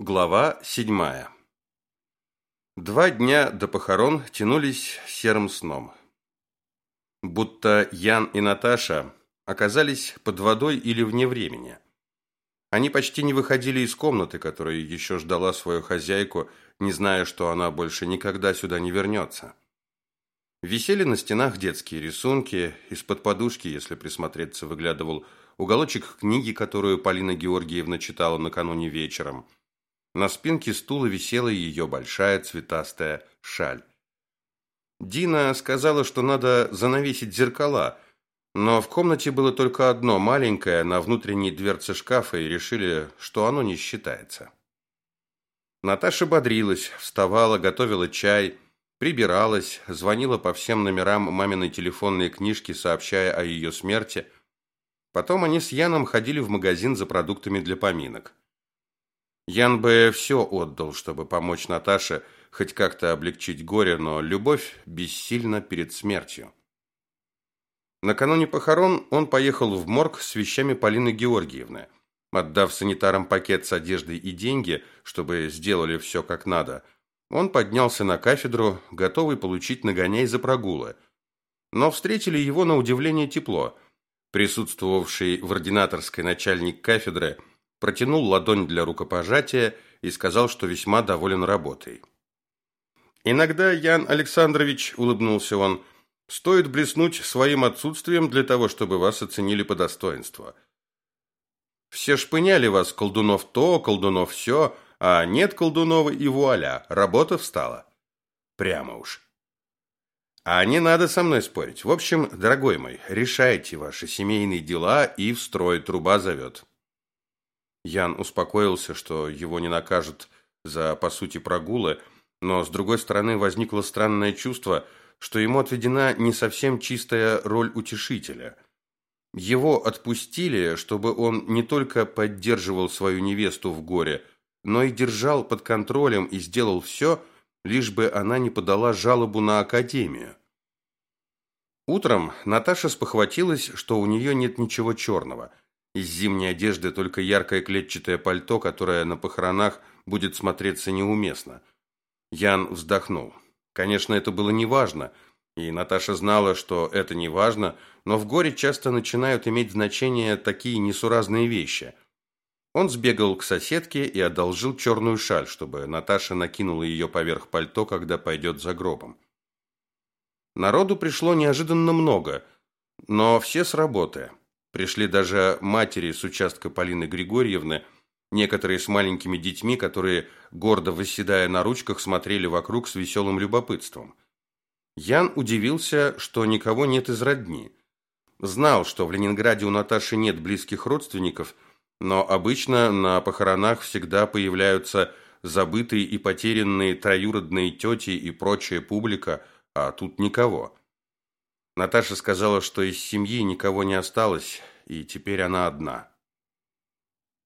Глава седьмая. Два дня до похорон тянулись серым сном. Будто Ян и Наташа оказались под водой или вне времени. Они почти не выходили из комнаты, которая еще ждала свою хозяйку, не зная, что она больше никогда сюда не вернется. Висели на стенах детские рисунки, из-под подушки, если присмотреться, выглядывал уголочек книги, которую Полина Георгиевна читала накануне вечером – на спинке стула висела ее большая цветастая шаль. Дина сказала, что надо занавесить зеркала, но в комнате было только одно маленькое на внутренней дверце шкафа и решили, что оно не считается. Наташа бодрилась, вставала, готовила чай, прибиралась, звонила по всем номерам маминой телефонной книжки, сообщая о ее смерти. Потом они с Яном ходили в магазин за продуктами для поминок. Ян бы все отдал, чтобы помочь Наташе хоть как-то облегчить горе, но любовь бессильна перед смертью. Накануне похорон он поехал в морг с вещами Полины Георгиевны. Отдав санитарам пакет с одеждой и деньги, чтобы сделали все как надо, он поднялся на кафедру, готовый получить нагоняй за прогулы. Но встретили его на удивление тепло. Присутствовавший в ординаторской начальник кафедры – протянул ладонь для рукопожатия и сказал, что весьма доволен работой. «Иногда, Ян Александрович, — улыбнулся он, — стоит блеснуть своим отсутствием для того, чтобы вас оценили по достоинству. Все шпыняли вас, колдунов то, колдунов все, а нет колдунова и вуаля, работа встала. Прямо уж. А не надо со мной спорить. В общем, дорогой мой, решайте ваши семейные дела и в строй труба зовет. Ян успокоился, что его не накажут за, по сути, прогулы, но, с другой стороны, возникло странное чувство, что ему отведена не совсем чистая роль утешителя. Его отпустили, чтобы он не только поддерживал свою невесту в горе, но и держал под контролем и сделал все, лишь бы она не подала жалобу на академию. Утром Наташа спохватилась, что у нее нет ничего черного – из зимней одежды только яркое клетчатое пальто, которое на похоронах будет смотреться неуместно. Ян вздохнул. Конечно, это было неважно, и Наташа знала, что это неважно, но в горе часто начинают иметь значение такие несуразные вещи. Он сбегал к соседке и одолжил черную шаль, чтобы Наташа накинула ее поверх пальто, когда пойдет за гробом. Народу пришло неожиданно много, но все с работы. Пришли даже матери с участка Полины Григорьевны, некоторые с маленькими детьми, которые, гордо восседая на ручках, смотрели вокруг с веселым любопытством. Ян удивился, что никого нет из родни. Знал, что в Ленинграде у Наташи нет близких родственников, но обычно на похоронах всегда появляются забытые и потерянные троюродные тети и прочая публика, а тут никого. Наташа сказала, что из семьи никого не осталось, и теперь она одна.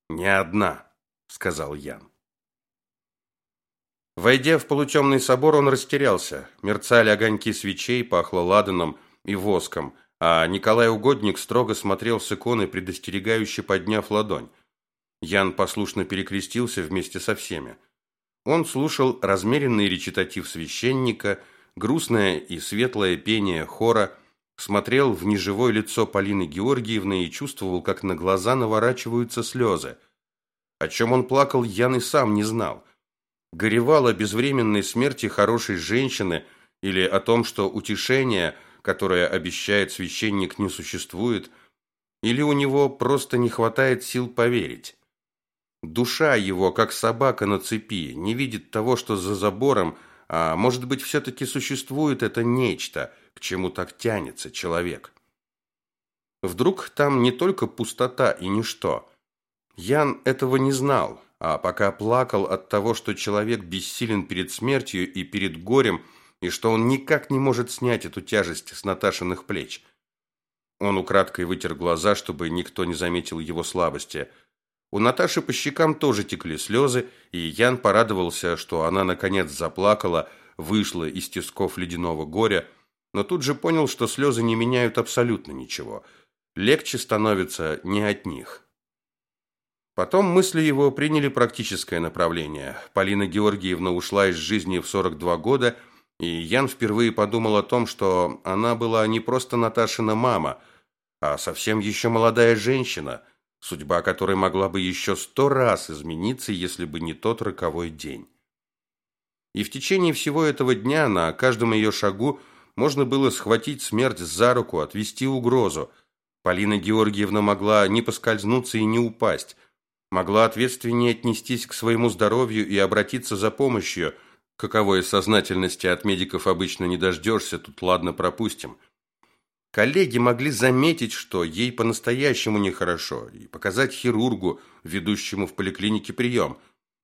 «Не одна», — сказал Ян. Войдя в полутемный собор, он растерялся. Мерцали огоньки свечей, пахло ладаном и воском, а Николай Угодник строго смотрел с иконы, предостерегающе подняв ладонь. Ян послушно перекрестился вместе со всеми. Он слушал размеренный речитатив священника, грустное и светлое пение хора, смотрел в неживое лицо Полины Георгиевны и чувствовал, как на глаза наворачиваются слезы. О чем он плакал, Ян и сам не знал. Горевал о безвременной смерти хорошей женщины или о том, что утешение, которое обещает священник, не существует, или у него просто не хватает сил поверить. Душа его, как собака на цепи, не видит того, что за забором, а может быть, все-таки существует это нечто – к чему так тянется человек. Вдруг там не только пустота и ничто. Ян этого не знал, а пока плакал от того, что человек бессилен перед смертью и перед горем, и что он никак не может снять эту тяжесть с Наташиных плеч. Он украдкой вытер глаза, чтобы никто не заметил его слабости. У Наташи по щекам тоже текли слезы, и Ян порадовался, что она наконец заплакала, вышла из тисков ледяного горя, но тут же понял, что слезы не меняют абсолютно ничего. Легче становится не от них. Потом мысли его приняли практическое направление. Полина Георгиевна ушла из жизни в 42 года, и Ян впервые подумал о том, что она была не просто Наташина мама, а совсем еще молодая женщина, судьба которой могла бы еще сто раз измениться, если бы не тот роковой день. И в течение всего этого дня на каждом ее шагу можно было схватить смерть за руку, отвести угрозу. Полина Георгиевна могла не поскользнуться и не упасть, могла ответственнее отнестись к своему здоровью и обратиться за помощью. Каковой сознательности от медиков обычно не дождешься, тут ладно пропустим. Коллеги могли заметить, что ей по-настоящему нехорошо, и показать хирургу, ведущему в поликлинике прием.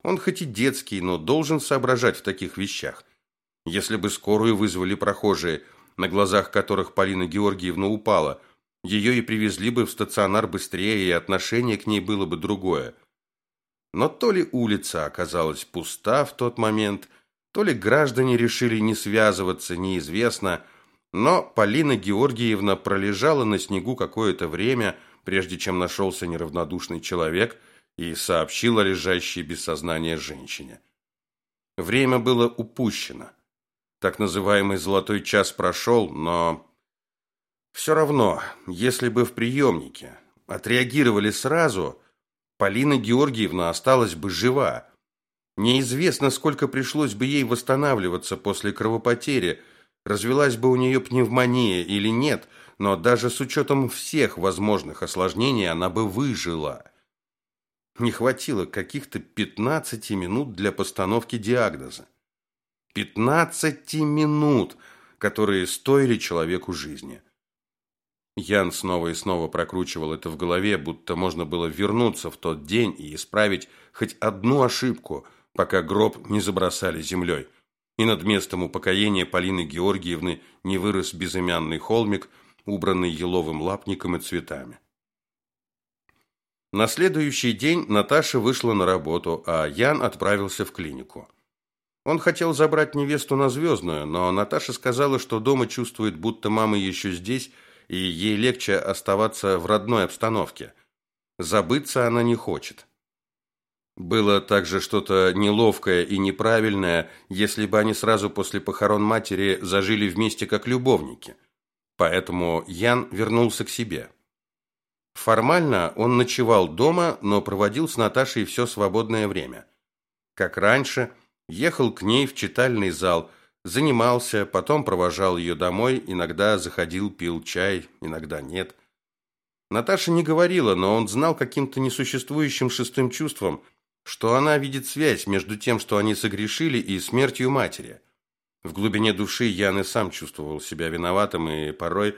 Он хоть и детский, но должен соображать в таких вещах. Если бы скорую вызвали прохожие, на глазах которых Полина Георгиевна упала – ее и привезли бы в стационар быстрее, и отношение к ней было бы другое. Но то ли улица оказалась пуста в тот момент, то ли граждане решили не связываться, неизвестно, но Полина Георгиевна пролежала на снегу какое-то время, прежде чем нашелся неравнодушный человек и сообщил о лежащей без сознания женщине. Время было упущено. Так называемый «золотой час» прошел, но все равно, если бы в приемнике отреагировали сразу, Полина Георгиевна осталась бы жива. Неизвестно, сколько пришлось бы ей восстанавливаться после кровопотери, развелась бы у нее пневмония или нет, но даже с учетом всех возможных осложнений она бы выжила. Не хватило каких-то 15 минут для постановки диагноза. 15 минут, которые стоили человеку жизни. Ян снова и снова прокручивал это в голове, будто можно было вернуться в тот день и исправить хоть одну ошибку, пока гроб не забросали землей. И над местом упокоения Полины Георгиевны не вырос безымянный холмик, убранный еловым лапником и цветами. На следующий день Наташа вышла на работу, а Ян отправился в клинику. Он хотел забрать невесту на Звездную, но Наташа сказала, что дома чувствует, будто мама еще здесь, и ей легче оставаться в родной обстановке. Забыться она не хочет. Было также что-то неловкое и неправильное, если бы они сразу после похорон матери зажили вместе как любовники. Поэтому Ян вернулся к себе. Формально он ночевал дома, но проводил с Наташей все свободное время. Как раньше, ехал к ней в читальный зал – Занимался, потом провожал ее домой, иногда заходил, пил чай, иногда нет. Наташа не говорила, но он знал каким-то несуществующим шестым чувством, что она видит связь между тем, что они согрешили, и смертью матери. В глубине души Ян и сам чувствовал себя виноватым и порой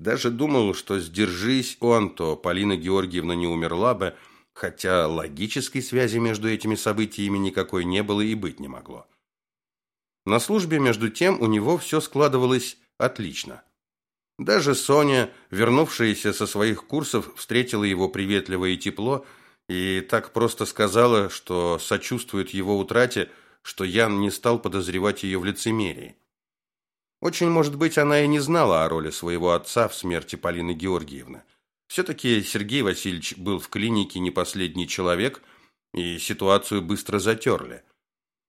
даже думал, что сдержись он, то Полина Георгиевна не умерла бы, хотя логической связи между этими событиями никакой не было и быть не могло. На службе, между тем, у него все складывалось отлично. Даже Соня, вернувшаяся со своих курсов, встретила его приветливо и тепло, и так просто сказала, что сочувствует его утрате, что Ян не стал подозревать ее в лицемерии. Очень, может быть, она и не знала о роли своего отца в смерти Полины Георгиевны. Все-таки Сергей Васильевич был в клинике не последний человек, и ситуацию быстро затерли.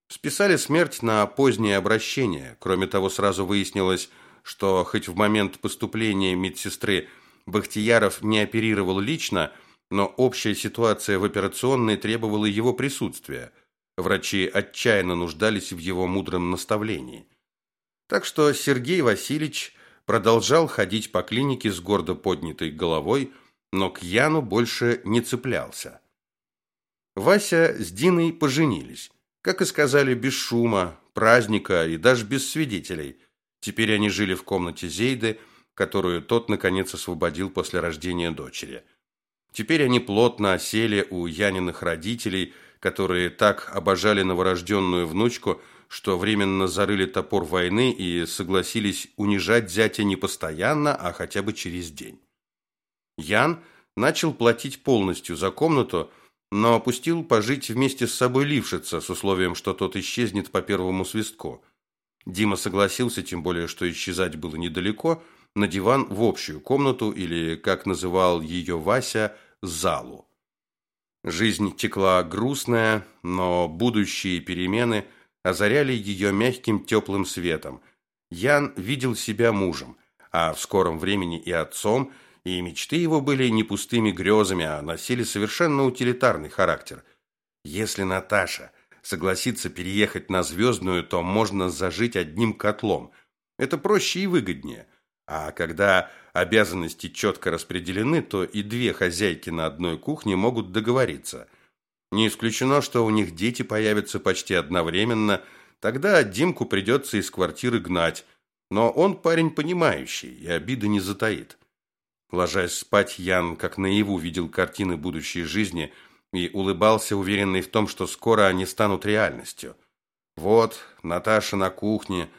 Списали смерть на позднее обращение. Кроме того, сразу выяснилось, что хоть в момент поступления медсестры Бахтияров не оперировал лично, но общая ситуация в операционной требовала его присутствия. Врачи отчаянно нуждались в его мудром наставлении. Так что Сергей Васильевич продолжал ходить по клинике с гордо поднятой головой, но к Яну больше не цеплялся. Вася с Диной поженились. Как и сказали, без шума, праздника и даже без свидетелей. Теперь они жили в комнате Зейды, которую тот, наконец, освободил после рождения дочери. Теперь они плотно осели у Яниных родителей, которые так обожали новорожденную внучку, что временно зарыли топор войны и согласились унижать зятя не постоянно, а хотя бы через день. Ян начал платить полностью за комнату, но опустил пожить вместе с собой Лившица с условием, что тот исчезнет по первому свистку. Дима согласился, тем более, что исчезать было недалеко, на диван в общую комнату или, как называл ее Вася, залу. Жизнь текла грустная, но будущие перемены озаряли ее мягким теплым светом. Ян видел себя мужем, а в скором времени и отцом, и мечты его были не пустыми грезами, а носили совершенно утилитарный характер. Если Наташа согласится переехать на Звездную, то можно зажить одним котлом. Это проще и выгоднее. А когда обязанности четко распределены, то и две хозяйки на одной кухне могут договориться. Не исключено, что у них дети появятся почти одновременно, тогда Димку придется из квартиры гнать, но он парень понимающий и обиды не затаит. Ложась спать, Ян как наяву видел картины будущей жизни и улыбался, уверенный в том, что скоро они станут реальностью. Вот, Наташа на кухне,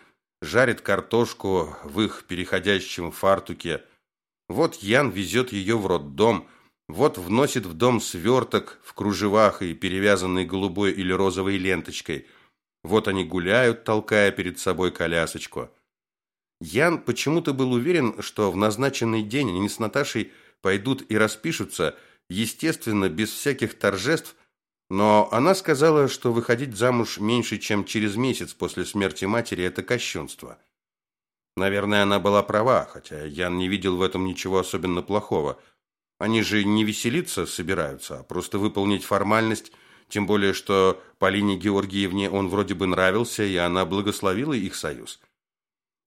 жарит картошку в их переходящем фартуке. Вот Ян везет ее в роддом, вот вносит в дом сверток в кружевах и перевязанный голубой или розовой ленточкой. Вот они гуляют, толкая перед собой колясочку. Ян почему-то был уверен, что в назначенный день они с Наташей пойдут и распишутся, естественно, без всяких торжеств, но она сказала, что выходить замуж меньше, чем через месяц после смерти матери – это кощунство. Наверное, она была права, хотя Ян не видел в этом ничего особенно плохого. Они же не веселиться собираются, а просто выполнить формальность, тем более, что Полине Георгиевне он вроде бы нравился, и она благословила их союз.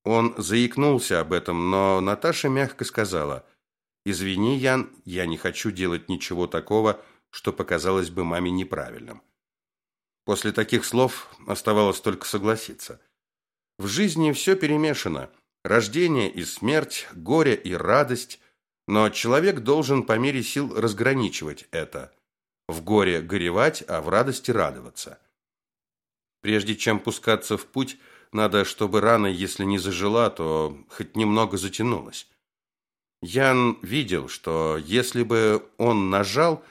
Он заикнулся об этом, но Наташа мягко сказала, «Извини, Ян, я не хочу делать ничего такого, что показалось бы маме неправильным». После таких слов оставалось только согласиться. В жизни все перемешано. Рождение и смерть, горе и радость. Но человек должен по мере сил разграничивать это. В горе горевать, а в радости радоваться. Прежде чем пускаться в путь, надо, чтобы рана, если не зажила, то хоть немного затянулась. Ян видел, что если бы он нажал,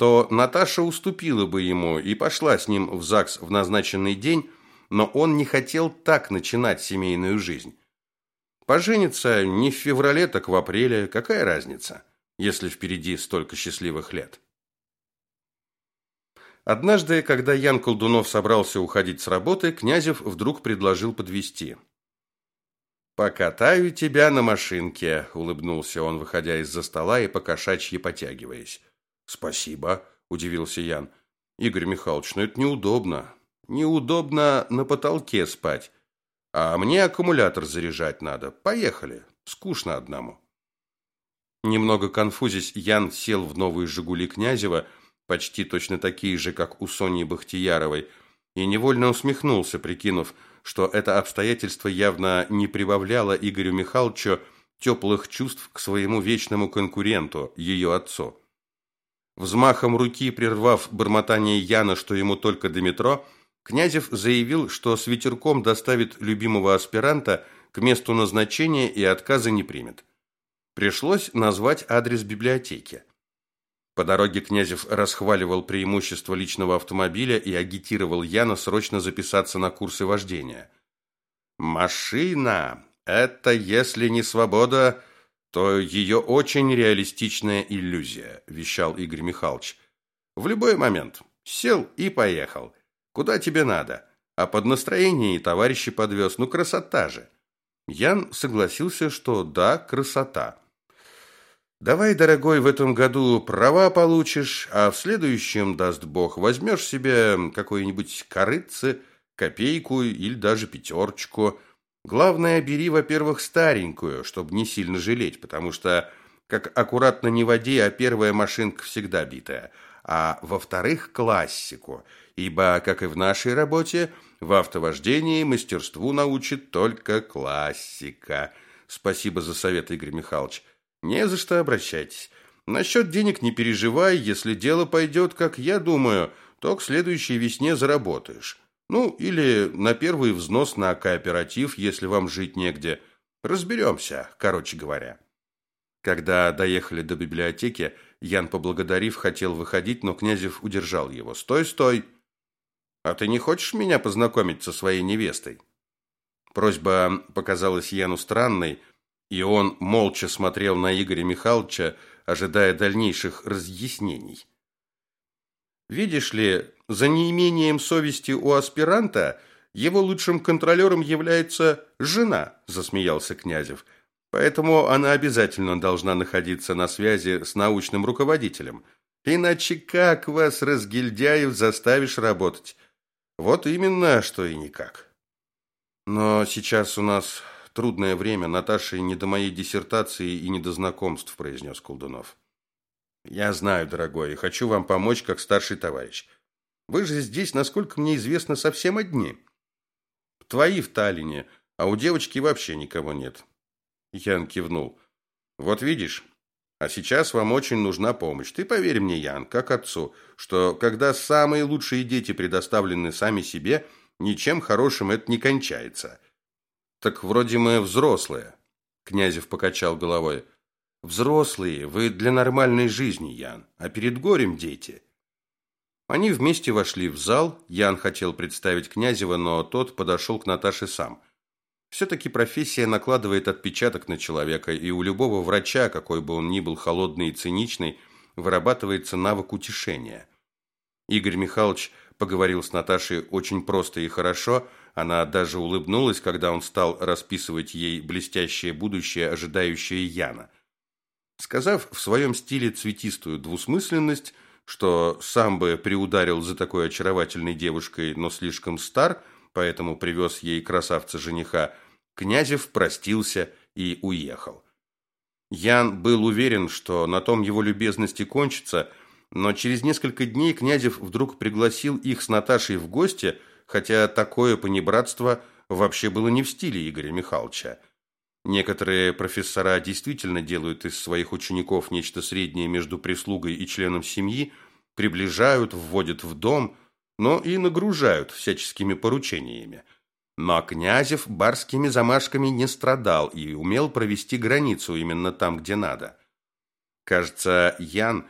то Наташа уступила бы ему и пошла с ним в ЗАГС в назначенный день, но он не хотел так начинать семейную жизнь. Пожениться не в феврале, так в апреле, какая разница, если впереди столько счастливых лет? Однажды, когда Ян Колдунов собрался уходить с работы, Князев вдруг предложил подвести. «Покатаю тебя на машинке», – улыбнулся он, выходя из-за стола и покошачьи потягиваясь. «Спасибо», – удивился Ян. «Игорь Михайлович, ну это неудобно. Неудобно на потолке спать. А мне аккумулятор заряжать надо. Поехали. Скучно одному». Немного конфузясь, Ян сел в новые «Жигули» Князева – почти точно такие же, как у Сони Бахтияровой, и невольно усмехнулся, прикинув, что это обстоятельство явно не прибавляло Игорю Михайловичу теплых чувств к своему вечному конкуренту, ее отцу. Взмахом руки, прервав бормотание Яна, что ему только до метро, Князев заявил, что с ветерком доставит любимого аспиранта к месту назначения и отказа не примет. Пришлось назвать адрес библиотеки. По дороге Князев расхваливал преимущества личного автомобиля и агитировал Яна срочно записаться на курсы вождения. «Машина – это, если не свобода, то ее очень реалистичная иллюзия», – вещал Игорь Михайлович. «В любой момент. Сел и поехал. Куда тебе надо? А под настроение и товарищи подвез. Ну, красота же!» Ян согласился, что да, красота. Давай, дорогой, в этом году права получишь, а в следующем, даст Бог, возьмешь себе какое-нибудь корыце, копейку или даже пятерочку. Главное, бери, во-первых, старенькую, чтобы не сильно жалеть, потому что, как аккуратно не води, а первая машинка всегда битая. А во-вторых, классику, ибо, как и в нашей работе, в автовождении мастерству научит только классика. Спасибо за совет, Игорь Михайлович. Не за что обращайтесь. Насчет денег не переживай, если дело пойдет, как я думаю, то к следующей весне заработаешь. Ну, или на первый взнос на кооператив, если вам жить негде. Разберемся, короче говоря. Когда доехали до библиотеки, Ян, поблагодарив, хотел выходить, но Князев удержал его. «Стой, стой! А ты не хочешь меня познакомить со своей невестой?» Просьба показалась Яну странной, и он молча смотрел на Игоря Михайловича, ожидая дальнейших разъяснений. Видишь ли, за неимением совести у аспиранта его лучшим контролером является жена, засмеялся Князев. Поэтому она обязательно должна находиться на связи с научным руководителем. Иначе как вас, разгильдяев, заставишь работать? Вот именно, что и никак. Но сейчас у нас трудное время. Наташе не до моей диссертации и не до знакомств, произнес Колдунов. Я знаю, дорогой, и хочу вам помочь как старший товарищ. Вы же здесь, насколько мне известно, совсем одни. Твои в Таллине, а у девочки вообще никого нет. Ян кивнул. Вот видишь, а сейчас вам очень нужна помощь. Ты поверь мне, Ян, как отцу, что когда самые лучшие дети предоставлены сами себе, ничем хорошим это не кончается. Так вроде мы взрослые. Князев покачал головой. Взрослые, вы для нормальной жизни, Ян, а перед горем дети. Они вместе вошли в зал. Ян хотел представить Князева, но тот подошел к Наташе сам. Все-таки профессия накладывает отпечаток на человека, и у любого врача, какой бы он ни был холодный и циничный, вырабатывается навык утешения. Игорь Михайлович поговорил с Наташей очень просто и хорошо, она даже улыбнулась, когда он стал расписывать ей блестящее будущее, ожидающее Яна – Сказав в своем стиле цветистую двусмысленность, что сам бы приударил за такой очаровательной девушкой, но слишком стар, поэтому привез ей красавца-жениха, Князев простился и уехал. Ян был уверен, что на том его любезности кончится, но через несколько дней Князев вдруг пригласил их с Наташей в гости, хотя такое понебратство вообще было не в стиле Игоря Михайловича. Некоторые профессора действительно делают из своих учеников нечто среднее между прислугой и членом семьи, приближают, вводят в дом, но и нагружают всяческими поручениями. Но Князев барскими замашками не страдал и умел провести границу именно там, где надо. Кажется, Ян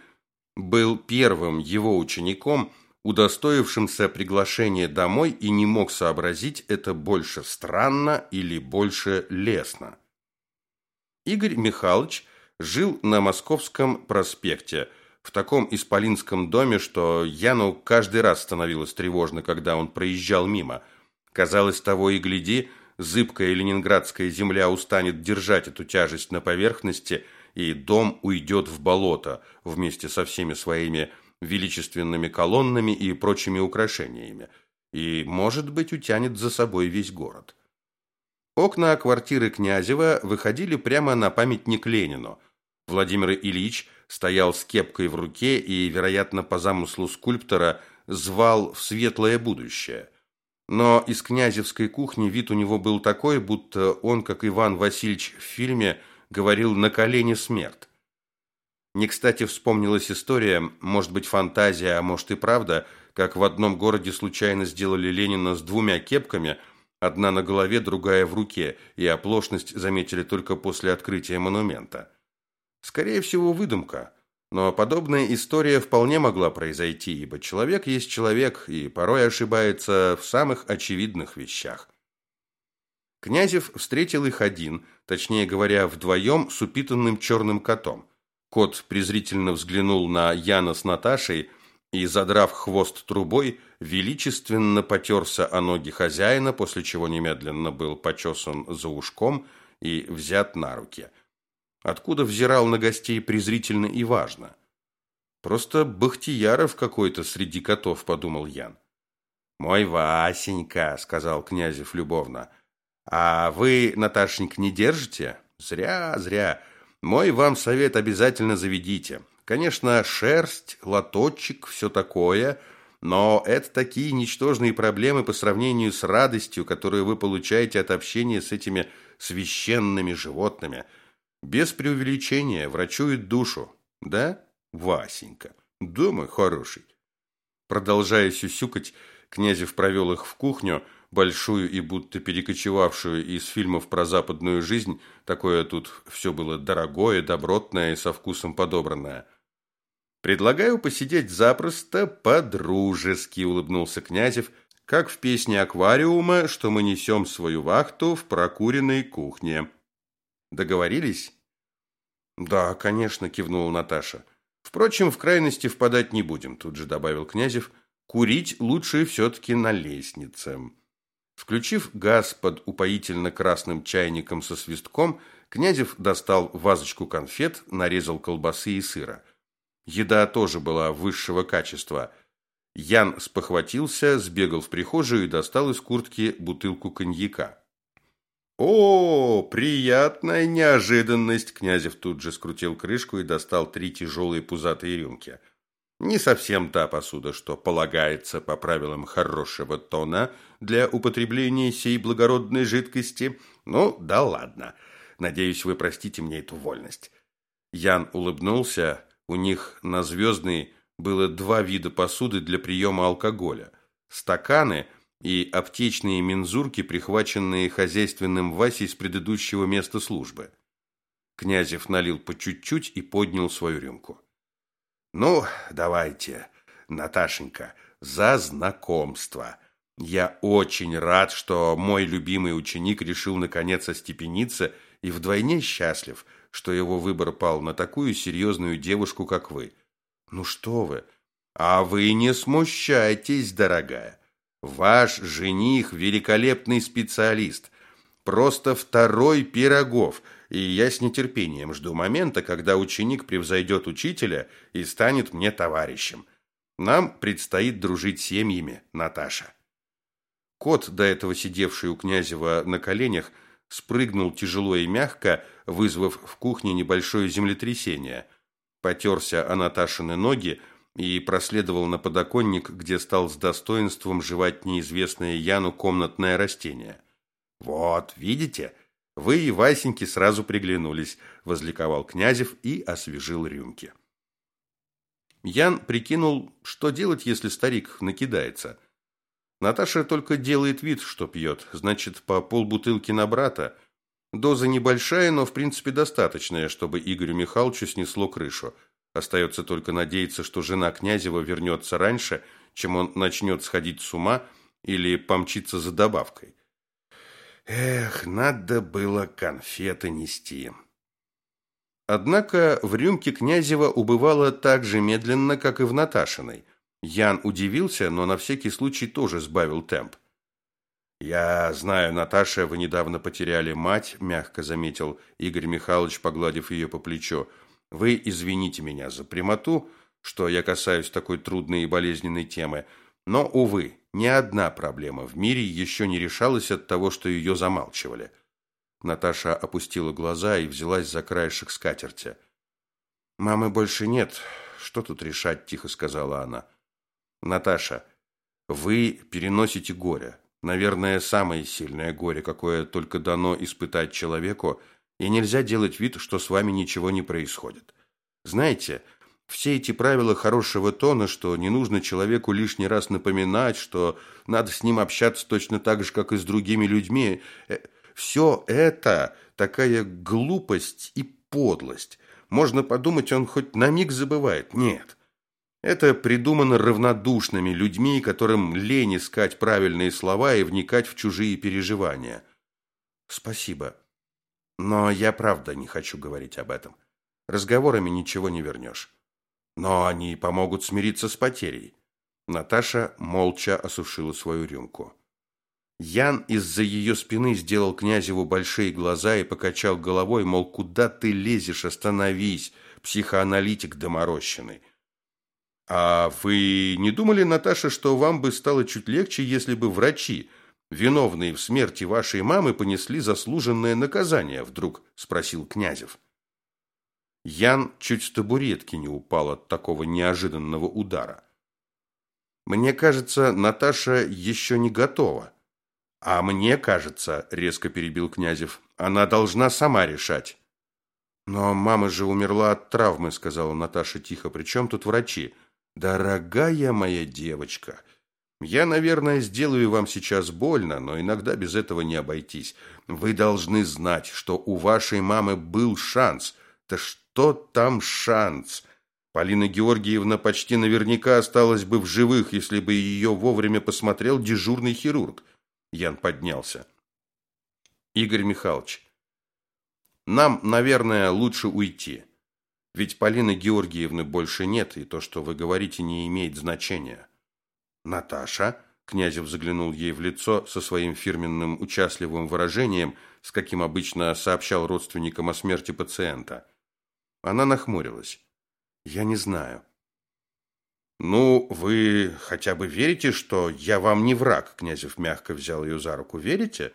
был первым его учеником, удостоившимся приглашения домой и не мог сообразить, это больше странно или больше лестно. Игорь Михайлович жил на Московском проспекте, в таком исполинском доме, что Яну каждый раз становилось тревожно, когда он проезжал мимо. Казалось, того и гляди, зыбкая ленинградская земля устанет держать эту тяжесть на поверхности, и дом уйдет в болото вместе со всеми своими величественными колоннами и прочими украшениями, и, может быть, утянет за собой весь город. Окна квартиры Князева выходили прямо на памятник Ленину. Владимир Ильич стоял с кепкой в руке и, вероятно, по замыслу скульптора, звал в светлое будущее. Но из князевской кухни вид у него был такой, будто он, как Иван Васильевич в фильме, говорил «на колени смерть». Не кстати вспомнилась история, может быть фантазия, а может и правда, как в одном городе случайно сделали Ленина с двумя кепками – Одна на голове, другая в руке, и оплошность заметили только после открытия монумента. Скорее всего, выдумка. Но подобная история вполне могла произойти, ибо человек есть человек и порой ошибается в самых очевидных вещах. Князев встретил их один, точнее говоря, вдвоем с упитанным черным котом. Кот презрительно взглянул на Яна с Наташей и, задрав хвост трубой, величественно потерся о ноги хозяина, после чего немедленно был почесан за ушком и взят на руки. Откуда взирал на гостей презрительно и важно. Просто Бахтияров какой-то среди котов, подумал Ян. «Мой Васенька», — сказал Князев любовно. «А вы, Наташенька, не держите? Зря, зря. Мой вам совет обязательно заведите. Конечно, шерсть, лоточек, все такое, но это такие ничтожные проблемы по сравнению с радостью, которую вы получаете от общения с этими священными животными. Без преувеличения врачует душу. Да, Васенька? Да, мой хороший. Продолжая сюсюкать, Князев провел их в кухню, большую и будто перекочевавшую из фильмов про западную жизнь, такое тут все было дорогое, добротное и со вкусом подобранное. «Предлагаю посидеть запросто, по-дружески», – улыбнулся Князев, как в песне аквариума, что мы несем свою вахту в прокуренной кухне. «Договорились?» «Да, конечно», – кивнула Наташа. Впрочем, в крайности впадать не будем, тут же добавил Князев. Курить лучше все-таки на лестнице. Включив газ под упоительно-красным чайником со свистком, Князев достал вазочку конфет, нарезал колбасы и сыра. Еда тоже была высшего качества. Ян спохватился, сбегал в прихожую и достал из куртки бутылку коньяка. «О, приятная неожиданность!» Князев тут же скрутил крышку и достал три тяжелые пузатые рюмки. Не совсем та посуда, что полагается по правилам хорошего тона для употребления сей благородной жидкости. Ну, да ладно. Надеюсь, вы простите мне эту вольность. Ян улыбнулся. У них на Звездной было два вида посуды для приема алкоголя. Стаканы и аптечные мензурки, прихваченные хозяйственным Васей с предыдущего места службы. Князев налил по чуть-чуть и поднял свою рюмку. Ну, давайте, Наташенька, за знакомство. Я очень рад, что мой любимый ученик решил наконец остепениться и вдвойне счастлив, что его выбор пал на такую серьезную девушку, как вы. Ну что вы? А вы не смущайтесь, дорогая. Ваш жених великолепный специалист, просто второй Пирогов – и я с нетерпением жду момента, когда ученик превзойдет учителя и станет мне товарищем. Нам предстоит дружить семьями, Наташа. Кот, до этого сидевший у Князева на коленях, спрыгнул тяжело и мягко, вызвав в кухне небольшое землетрясение. Потерся о Наташины ноги и проследовал на подоконник, где стал с достоинством жевать неизвестное Яну комнатное растение. «Вот, видите?» Вы и Васеньки сразу приглянулись, возликовал Князев и освежил рюмки. Ян прикинул, что делать, если старик накидается. Наташа только делает вид, что пьет, значит, по полбутылки на брата. Доза небольшая, но в принципе достаточная, чтобы Игорю Михайловичу снесло крышу. Остается только надеяться, что жена Князева вернется раньше, чем он начнет сходить с ума или помчиться за добавкой. Эх, надо было конфеты нести. Однако в рюмке Князева убывало так же медленно, как и в Наташиной. Ян удивился, но на всякий случай тоже сбавил темп. «Я знаю, Наташа, вы недавно потеряли мать», – мягко заметил Игорь Михайлович, погладив ее по плечу. «Вы извините меня за прямоту, что я касаюсь такой трудной и болезненной темы, но, увы, ни одна проблема в мире еще не решалась от того, что ее замалчивали. Наташа опустила глаза и взялась за краешек скатерти. «Мамы больше нет. Что тут решать?» – тихо сказала она. «Наташа, вы переносите горе. Наверное, самое сильное горе, какое только дано испытать человеку, и нельзя делать вид, что с вами ничего не происходит. Знаете, все эти правила хорошего тона, что не нужно человеку лишний раз напоминать, что надо с ним общаться точно так же, как и с другими людьми, э, все это такая глупость и подлость. Можно подумать, он хоть на миг забывает. Нет. Это придумано равнодушными людьми, которым лень искать правильные слова и вникать в чужие переживания. Спасибо. Но я правда не хочу говорить об этом. Разговорами ничего не вернешь. Но они помогут смириться с потерей. Наташа молча осушила свою рюмку. Ян из-за ее спины сделал князеву большие глаза и покачал головой, мол, куда ты лезешь, остановись, психоаналитик доморощенный. А вы не думали, Наташа, что вам бы стало чуть легче, если бы врачи, виновные в смерти вашей мамы, понесли заслуженное наказание, вдруг спросил Князев. Ян чуть с табуретки не упал от такого неожиданного удара. Мне кажется, Наташа еще не готова. А мне кажется, резко перебил Князев, она должна сама решать. Но мама же умерла от травмы, сказала Наташа тихо. Причем тут врачи? Дорогая моя девочка, я, наверное, сделаю вам сейчас больно, но иногда без этого не обойтись. Вы должны знать, что у вашей мамы был шанс. Да что там шанс? Полина Георгиевна почти наверняка осталась бы в живых, если бы ее вовремя посмотрел дежурный хирург. Ян поднялся. Игорь Михайлович, нам, наверное, лучше уйти. Ведь Полины Георгиевны больше нет, и то, что вы говорите, не имеет значения. Наташа, Князев заглянул ей в лицо со своим фирменным участливым выражением, с каким обычно сообщал родственникам о смерти пациента. Она нахмурилась. Я не знаю. Ну, вы хотя бы верите, что я вам не враг? Князев мягко взял ее за руку. Верите?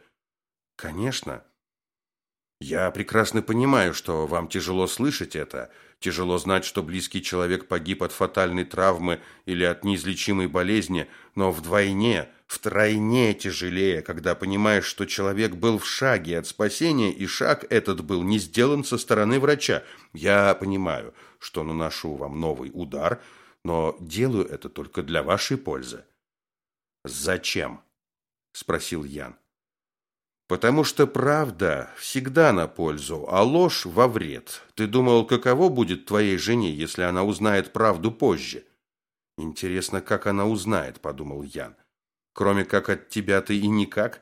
Конечно. Я прекрасно понимаю, что вам тяжело слышать это, тяжело знать, что близкий человек погиб от фатальной травмы или от неизлечимой болезни, но вдвойне, втройне тяжелее, когда понимаешь, что человек был в шаге от спасения, и шаг этот был не сделан со стороны врача. Я понимаю, что наношу вам новый удар, но делаю это только для вашей пользы. Зачем? спросил Ян. Потому что правда всегда на пользу, а ложь во вред. Ты думал, каково будет твоей жене, если она узнает правду позже? Интересно, как она узнает, подумал Ян. Кроме как от тебя ты и никак.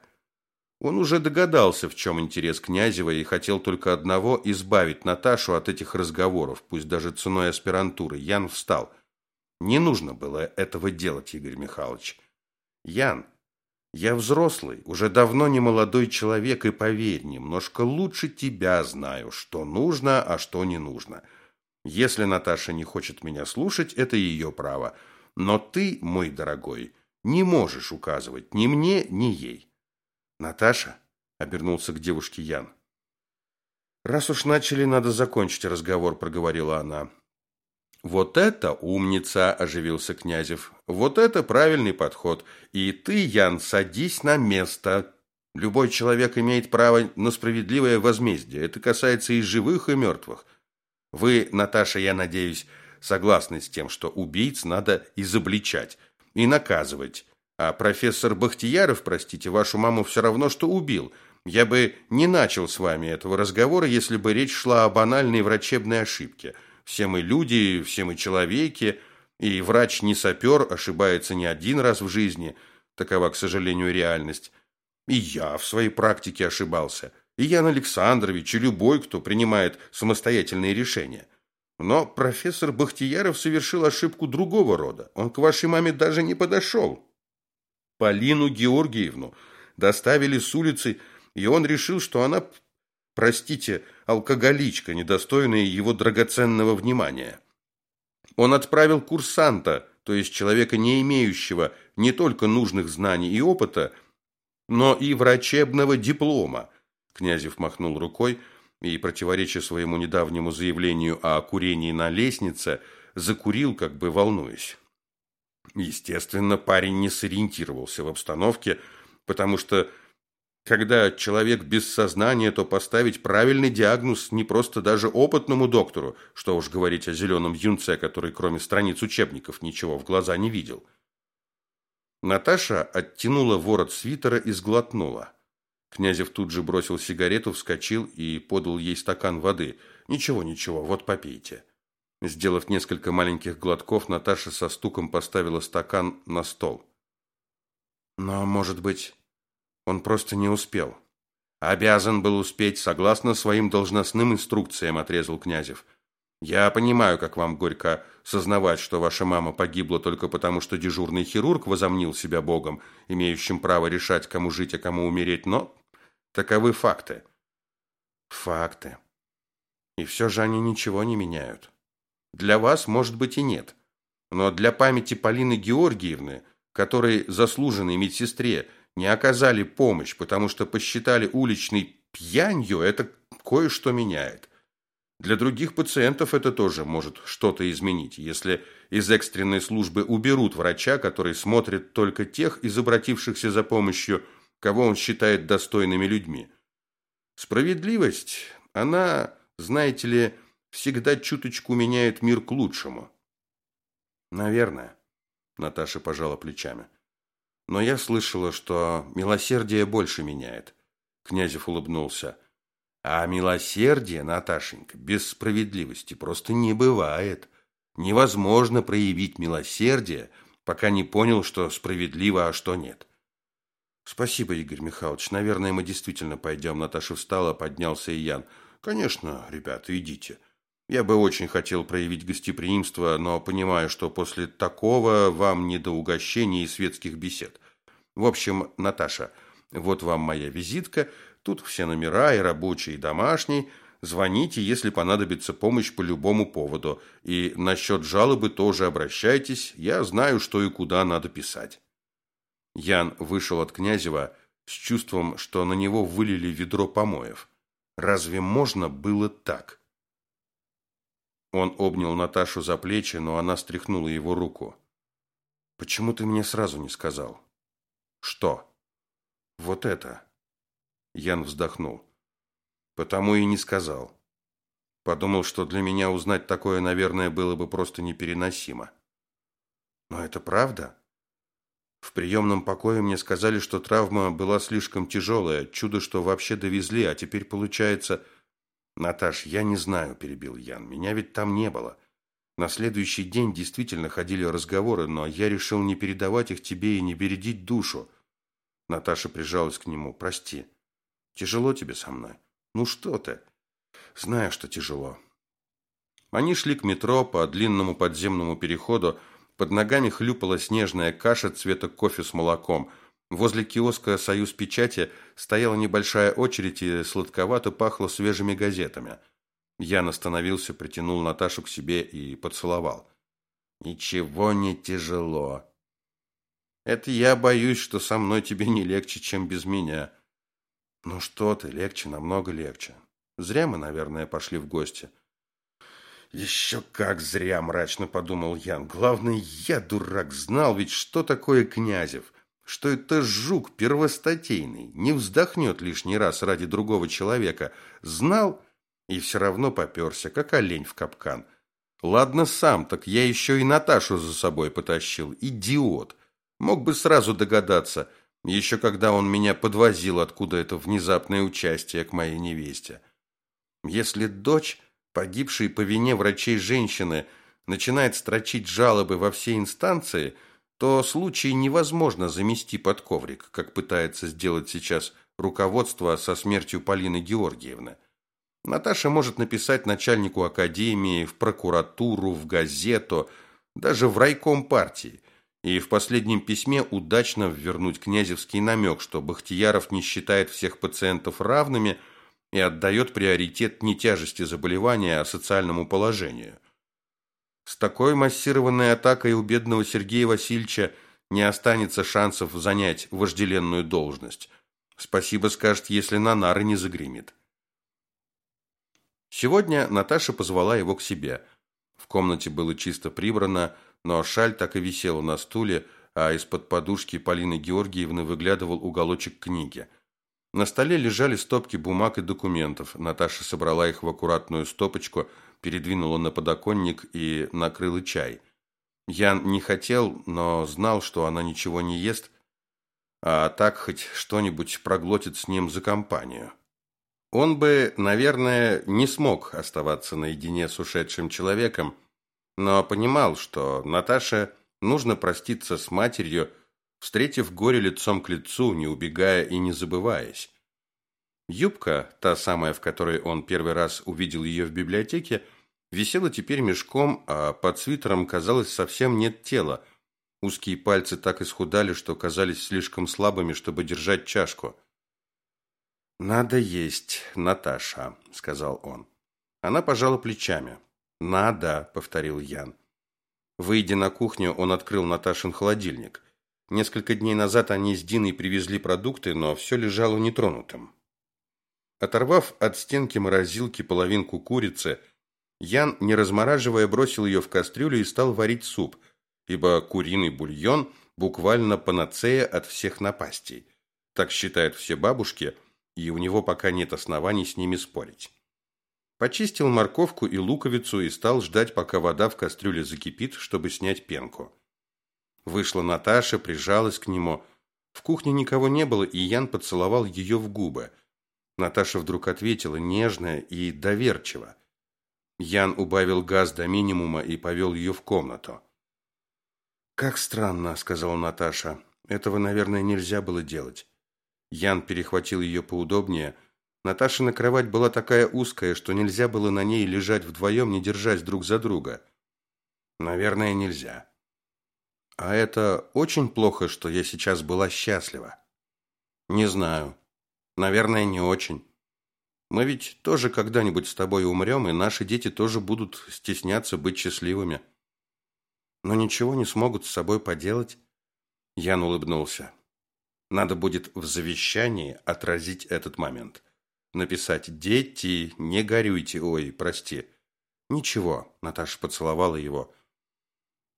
Он уже догадался, в чем интерес Князева, и хотел только одного – избавить Наташу от этих разговоров, пусть даже ценой аспирантуры. Ян встал. Не нужно было этого делать, Игорь Михайлович. Ян, я взрослый, уже давно не молодой человек, и поверь, немножко лучше тебя знаю, что нужно, а что не нужно. Если Наташа не хочет меня слушать, это ее право. Но ты, мой дорогой, не можешь указывать ни мне, ни ей. Наташа, обернулся к девушке Ян. Раз уж начали, надо закончить разговор, проговорила она. «Вот это умница!» – оживился Князев. «Вот это правильный подход. И ты, Ян, садись на место. Любой человек имеет право на справедливое возмездие. Это касается и живых, и мертвых. Вы, Наташа, я надеюсь, согласны с тем, что убийц надо изобличать и наказывать. А профессор Бахтияров, простите, вашу маму все равно, что убил. Я бы не начал с вами этого разговора, если бы речь шла о банальной врачебной ошибке». Все мы люди, все мы человеки, и врач не сапер, ошибается не один раз в жизни. Такова, к сожалению, реальность. И я в своей практике ошибался. И Ян Александрович, и любой, кто принимает самостоятельные решения. Но профессор Бахтияров совершил ошибку другого рода. Он к вашей маме даже не подошел. Полину Георгиевну доставили с улицы, и он решил, что она Простите, алкоголичка, недостойная его драгоценного внимания. Он отправил курсанта, то есть человека, не имеющего не только нужных знаний и опыта, но и врачебного диплома. Князев махнул рукой и, противореча своему недавнему заявлению о курении на лестнице, закурил, как бы волнуясь. Естественно, парень не сориентировался в обстановке, потому что когда человек без сознания, то поставить правильный диагноз не просто даже опытному доктору, что уж говорить о зеленом юнце, который кроме страниц учебников ничего в глаза не видел. Наташа оттянула ворот свитера и сглотнула. Князев тут же бросил сигарету, вскочил и подал ей стакан воды. «Ничего, ничего, вот попейте». Сделав несколько маленьких глотков, Наташа со стуком поставила стакан на стол. «Но, может быть, он просто не успел. Обязан был успеть, согласно своим должностным инструкциям, отрезал Князев. Я понимаю, как вам горько сознавать, что ваша мама погибла только потому, что дежурный хирург возомнил себя богом, имеющим право решать, кому жить, а кому умереть, но таковы факты. Факты. И все же они ничего не меняют. Для вас, может быть, и нет. Но для памяти Полины Георгиевны, которой заслуженной медсестре не оказали помощь, потому что посчитали уличной пьянью, это кое-что меняет. Для других пациентов это тоже может что-то изменить, если из экстренной службы уберут врача, который смотрит только тех из обратившихся за помощью, кого он считает достойными людьми. Справедливость, она, знаете ли, всегда чуточку меняет мир к лучшему. Наверное, Наташа пожала плечами. Но я слышала, что милосердие больше меняет. Князев улыбнулся. А милосердие, Наташенька, без справедливости просто не бывает. Невозможно проявить милосердие, пока не понял, что справедливо, а что нет. Спасибо, Игорь Михайлович. Наверное, мы действительно пойдем. Наташа встала, поднялся и Ян. Конечно, ребята, идите. Я бы очень хотел проявить гостеприимство, но понимаю, что после такого вам не до угощений и светских бесед. В общем, Наташа, вот вам моя визитка. Тут все номера, и рабочий, и домашний. Звоните, если понадобится помощь по любому поводу. И насчет жалобы тоже обращайтесь. Я знаю, что и куда надо писать. Ян вышел от Князева с чувством, что на него вылили ведро помоев. Разве можно было так? Он обнял Наташу за плечи, но она стряхнула его руку. «Почему ты мне сразу не сказал?» «Что?» «Вот это». Ян вздохнул. «Потому и не сказал. Подумал, что для меня узнать такое, наверное, было бы просто непереносимо». «Но это правда?» В приемном покое мне сказали, что травма была слишком тяжелая. Чудо, что вообще довезли, а теперь получается... «Наташ, я не знаю», – перебил Ян. «Меня ведь там не было. На следующий день действительно ходили разговоры, но я решил не передавать их тебе и не бередить душу». Наташа прижалась к нему. «Прости. Тяжело тебе со мной?» «Ну что ты?» «Знаю, что тяжело». Они шли к метро по длинному подземному переходу. Под ногами хлюпала снежная каша цвета кофе с молоком – Возле киоска «Союз печати» стояла небольшая очередь и сладковато пахло свежими газетами. Ян остановился, притянул Наташу к себе и поцеловал. «Ничего не тяжело. Это я боюсь, что со мной тебе не легче, чем без меня». «Ну что ты, легче, намного легче. Зря мы, наверное, пошли в гости». «Еще как зря!» – мрачно подумал Ян. «Главное, я, дурак, знал ведь, что такое Князев» что это жук первостатейный, не вздохнет лишний раз ради другого человека. Знал и все равно поперся, как олень в капкан. Ладно сам, так я еще и Наташу за собой потащил. Идиот. Мог бы сразу догадаться, еще когда он меня подвозил, откуда это внезапное участие к моей невесте. Если дочь, погибшей по вине врачей женщины, начинает строчить жалобы во все инстанции – то случай невозможно замести под коврик, как пытается сделать сейчас руководство со смертью Полины Георгиевны. Наташа может написать начальнику академии, в прокуратуру, в газету, даже в райком партии, и в последнем письме удачно ввернуть князевский намек, что Бахтияров не считает всех пациентов равными и отдает приоритет не тяжести заболевания, а социальному положению. С такой массированной атакой у бедного Сергея Васильевича не останется шансов занять вожделенную должность. Спасибо скажет, если на нары не загремит. Сегодня Наташа позвала его к себе. В комнате было чисто прибрано, но шаль так и висела на стуле, а из-под подушки Полины Георгиевны выглядывал уголочек книги. На столе лежали стопки бумаг и документов. Наташа собрала их в аккуратную стопочку – передвинула на подоконник и накрыла чай. Ян не хотел, но знал, что она ничего не ест, а так хоть что-нибудь проглотит с ним за компанию. Он бы, наверное, не смог оставаться наедине с ушедшим человеком, но понимал, что Наташе нужно проститься с матерью, встретив горе лицом к лицу, не убегая и не забываясь. Юбка, та самая, в которой он первый раз увидел ее в библиотеке, висела теперь мешком, а под свитером, казалось, совсем нет тела. Узкие пальцы так исхудали, что казались слишком слабыми, чтобы держать чашку. «Надо есть, Наташа», — сказал он. Она пожала плечами. «Надо», — повторил Ян. Выйдя на кухню, он открыл Наташин холодильник. Несколько дней назад они с Диной привезли продукты, но все лежало нетронутым. Оторвав от стенки морозилки половинку курицы, Ян, не размораживая, бросил ее в кастрюлю и стал варить суп, ибо куриный бульон буквально панацея от всех напастей. Так считают все бабушки, и у него пока нет оснований с ними спорить. Почистил морковку и луковицу и стал ждать, пока вода в кастрюле закипит, чтобы снять пенку. Вышла Наташа, прижалась к нему. В кухне никого не было, и Ян поцеловал ее в губы. Наташа вдруг ответила нежно и доверчиво. Ян убавил газ до минимума и повел ее в комнату. «Как странно», — сказала Наташа. «Этого, наверное, нельзя было делать». Ян перехватил ее поудобнее. Наташина кровать была такая узкая, что нельзя было на ней лежать вдвоем, не держась друг за друга. Наверное, нельзя. А это очень плохо, что я сейчас была счастлива. Не знаю. Наверное, не очень. Мы ведь тоже когда-нибудь с тобой умрем, и наши дети тоже будут стесняться быть счастливыми. Но ничего не смогут с собой поделать. Ян улыбнулся. Надо будет в завещании отразить этот момент. Написать «Дети, не горюйте, ой, прости». Ничего, Наташа поцеловала его.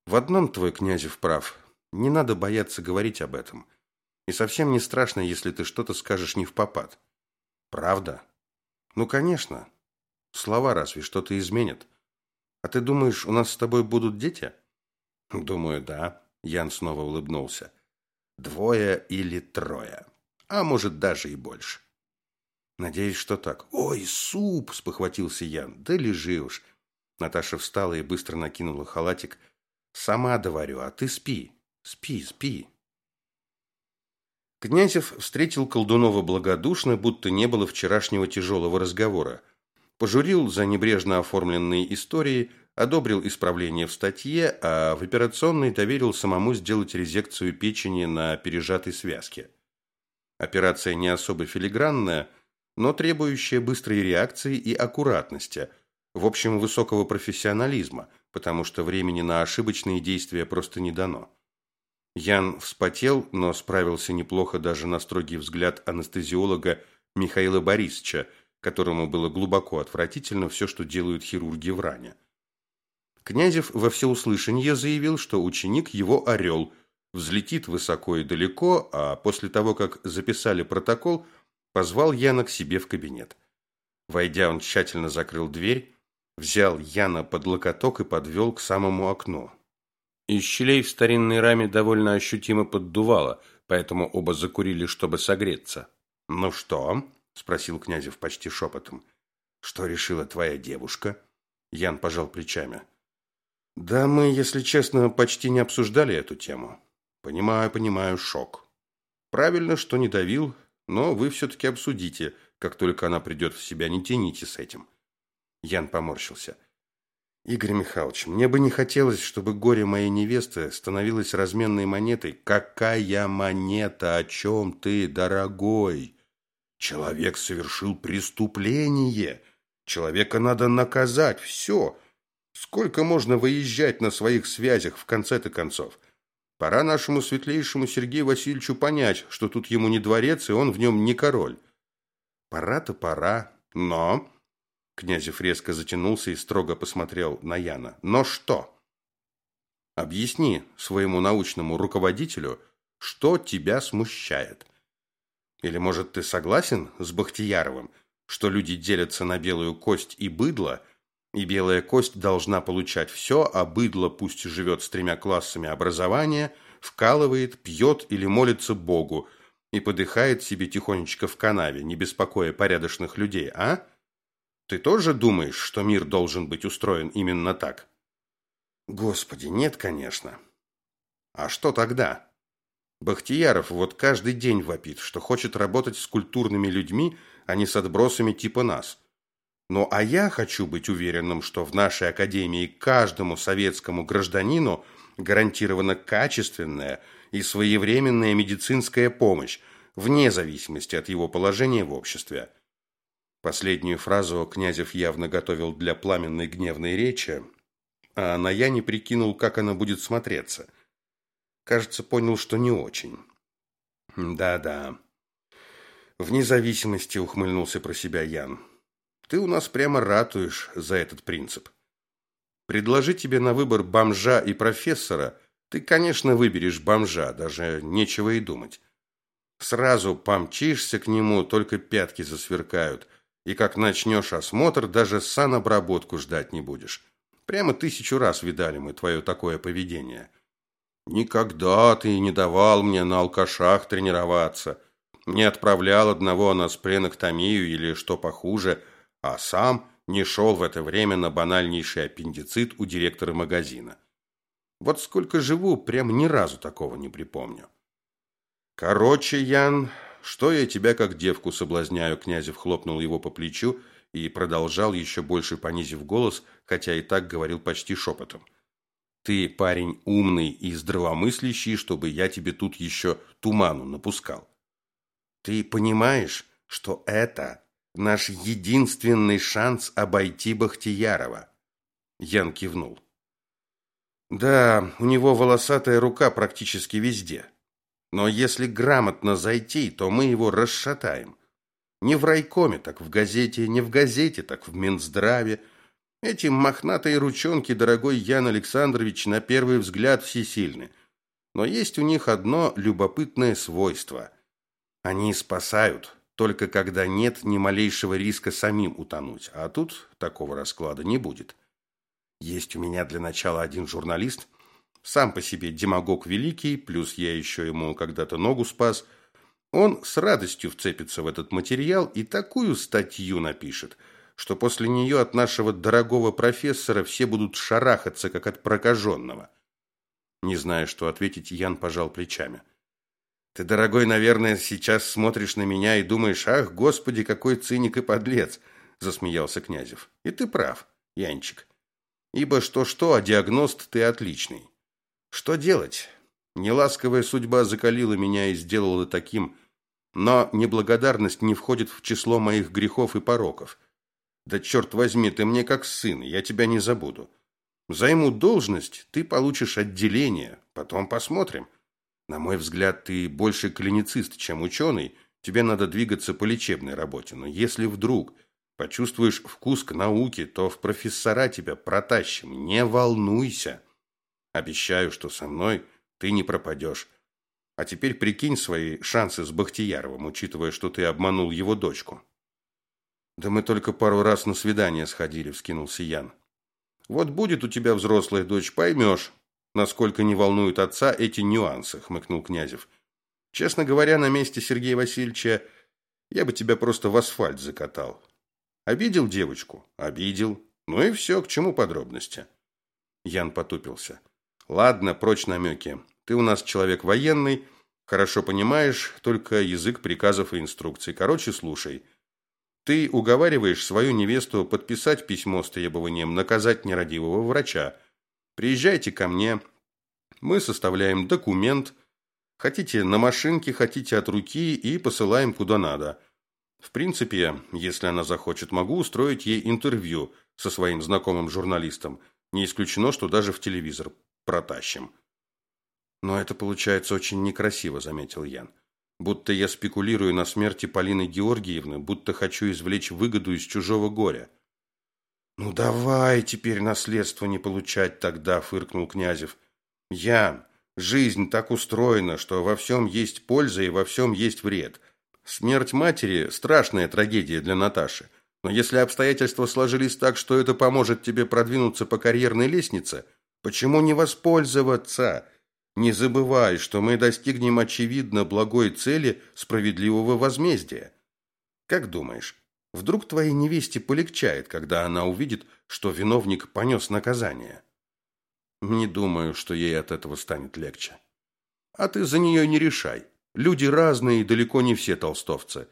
В одном твой Князев прав. Не надо бояться говорить об этом. И совсем не страшно, если ты что-то скажешь не в попад. Правда? Ну, конечно. Слова разве что-то изменят. А ты думаешь, у нас с тобой будут дети? Думаю, да. Ян снова улыбнулся. Двое или трое. А может, даже и больше. Надеюсь, что так. Ой, суп, спохватился Ян. Да лежи уж. Наташа встала и быстро накинула халатик. Сама доварю, а ты спи. Спи, спи. Князев встретил Колдунова благодушно, будто не было вчерашнего тяжелого разговора. Пожурил за небрежно оформленные истории, одобрил исправление в статье, а в операционной доверил самому сделать резекцию печени на пережатой связке. Операция не особо филигранная, но требующая быстрой реакции и аккуратности, в общем, высокого профессионализма, потому что времени на ошибочные действия просто не дано. Ян вспотел, но справился неплохо даже на строгий взгляд анестезиолога Михаила Борисовича, которому было глубоко отвратительно все, что делают хирурги в ране. Князев во всеуслышание заявил, что ученик его орел, взлетит высоко и далеко, а после того, как записали протокол, позвал Яна к себе в кабинет. Войдя, он тщательно закрыл дверь, взял Яна под локоток и подвел к самому окну. Из щелей в старинной раме довольно ощутимо поддувало, поэтому оба закурили, чтобы согреться. «Ну что?» – спросил Князев почти шепотом. «Что решила твоя девушка?» Ян пожал плечами. «Да мы, если честно, почти не обсуждали эту тему. Понимаю, понимаю, шок. Правильно, что не давил, но вы все-таки обсудите, как только она придет в себя, не тяните с этим». Ян поморщился. Игорь Михайлович, мне бы не хотелось, чтобы горе моей невесты становилось разменной монетой. Какая монета? О чем ты, дорогой? Человек совершил преступление. Человека надо наказать. Все. Сколько можно выезжать на своих связях в конце-то концов? Пора нашему светлейшему Сергею Васильевичу понять, что тут ему не дворец, и он в нем не король. Пора-то пора, но... Князев резко затянулся и строго посмотрел на Яна. «Но что?» «Объясни своему научному руководителю, что тебя смущает. Или, может, ты согласен с Бахтияровым, что люди делятся на белую кость и быдло, и белая кость должна получать все, а быдло пусть живет с тремя классами образования, вкалывает, пьет или молится Богу и подыхает себе тихонечко в канаве, не беспокоя порядочных людей, а?» Ты тоже думаешь, что мир должен быть устроен именно так? Господи, нет, конечно. А что тогда? Бахтияров вот каждый день вопит, что хочет работать с культурными людьми, а не с отбросами типа нас. Ну а я хочу быть уверенным, что в нашей академии каждому советскому гражданину гарантирована качественная и своевременная медицинская помощь, вне зависимости от его положения в обществе. Последнюю фразу Князев явно готовил для пламенной гневной речи, а на Яне прикинул, как она будет смотреться. Кажется, понял, что не очень. Да-да. Вне зависимости ухмыльнулся про себя Ян. Ты у нас прямо ратуешь за этот принцип. Предложи тебе на выбор бомжа и профессора, ты, конечно, выберешь бомжа, даже нечего и думать. Сразу помчишься к нему, только пятки засверкают – и как начнешь осмотр, даже санобработку ждать не будешь. Прямо тысячу раз видали мы твое такое поведение. Никогда ты не давал мне на алкашах тренироваться. Не отправлял одного на спленоктомию или что похуже, а сам не шел в это время на банальнейший аппендицит у директора магазина. Вот сколько живу, прям ни разу такого не припомню. Короче, Ян, что я тебя как девку соблазняю?» Князев хлопнул его по плечу и продолжал, еще больше понизив голос, хотя и так говорил почти шепотом. «Ты парень умный и здравомыслящий, чтобы я тебе тут еще туману напускал. Ты понимаешь, что это наш единственный шанс обойти Бахтиярова?» Ян кивнул. «Да, у него волосатая рука практически везде. Но если грамотно зайти, то мы его расшатаем. Не в райкоме, так в газете, не в газете, так в Минздраве. Эти мохнатые ручонки, дорогой Ян Александрович, на первый взгляд всесильны. Но есть у них одно любопытное свойство. Они спасают, только когда нет ни малейшего риска самим утонуть. А тут такого расклада не будет. Есть у меня для начала один журналист, сам по себе демагог великий, плюс я еще ему когда-то ногу спас – он с радостью вцепится в этот материал и такую статью напишет, что после нее от нашего дорогого профессора все будут шарахаться, как от прокаженного. Не зная, что ответить, Ян пожал плечами. Ты, дорогой, наверное, сейчас смотришь на меня и думаешь, ах, господи, какой циник и подлец, засмеялся Князев. И ты прав, Янчик. Ибо что-что, а диагност ты отличный. Что делать? Неласковая судьба закалила меня и сделала таким, но неблагодарность не входит в число моих грехов и пороков. Да черт возьми, ты мне как сын, я тебя не забуду. Займу должность, ты получишь отделение, потом посмотрим. На мой взгляд, ты больше клиницист, чем ученый, тебе надо двигаться по лечебной работе. Но если вдруг почувствуешь вкус к науке, то в профессора тебя протащим, не волнуйся. Обещаю, что со мной ты не пропадешь. А теперь прикинь свои шансы с Бахтияровым, учитывая, что ты обманул его дочку. Да мы только пару раз на свидание сходили, вскинулся Ян. Вот будет у тебя взрослая дочь, поймешь, насколько не волнуют отца эти нюансы, хмыкнул Князев. Честно говоря, на месте Сергея Васильевича я бы тебя просто в асфальт закатал. Обидел девочку? Обидел. Ну и все, к чему подробности? Ян потупился. Ладно, прочь намеки. Ты у нас человек военный, хорошо понимаешь только язык приказов и инструкций. Короче, слушай. Ты уговариваешь свою невесту подписать письмо с требованием наказать нерадивого врача. Приезжайте ко мне. Мы составляем документ. Хотите на машинке, хотите от руки и посылаем куда надо. В принципе, если она захочет, могу устроить ей интервью со своим знакомым журналистом. Не исключено, что даже в телевизор протащим. Но это получается очень некрасиво, заметил Ян. Будто я спекулирую на смерти Полины Георгиевны, будто хочу извлечь выгоду из чужого горя. Ну давай теперь наследство не получать тогда, фыркнул Князев. Ян, жизнь так устроена, что во всем есть польза и во всем есть вред. Смерть матери страшная трагедия для Наташи. Но если обстоятельства сложились так, что это поможет тебе продвинуться по карьерной лестнице, почему не воспользоваться? Не забывай, что мы достигнем очевидно благой цели справедливого возмездия. Как думаешь, вдруг твоей невесте полегчает, когда она увидит, что виновник понес наказание? Не думаю, что ей от этого станет легче. А ты за нее не решай. Люди разные, и далеко не все толстовцы.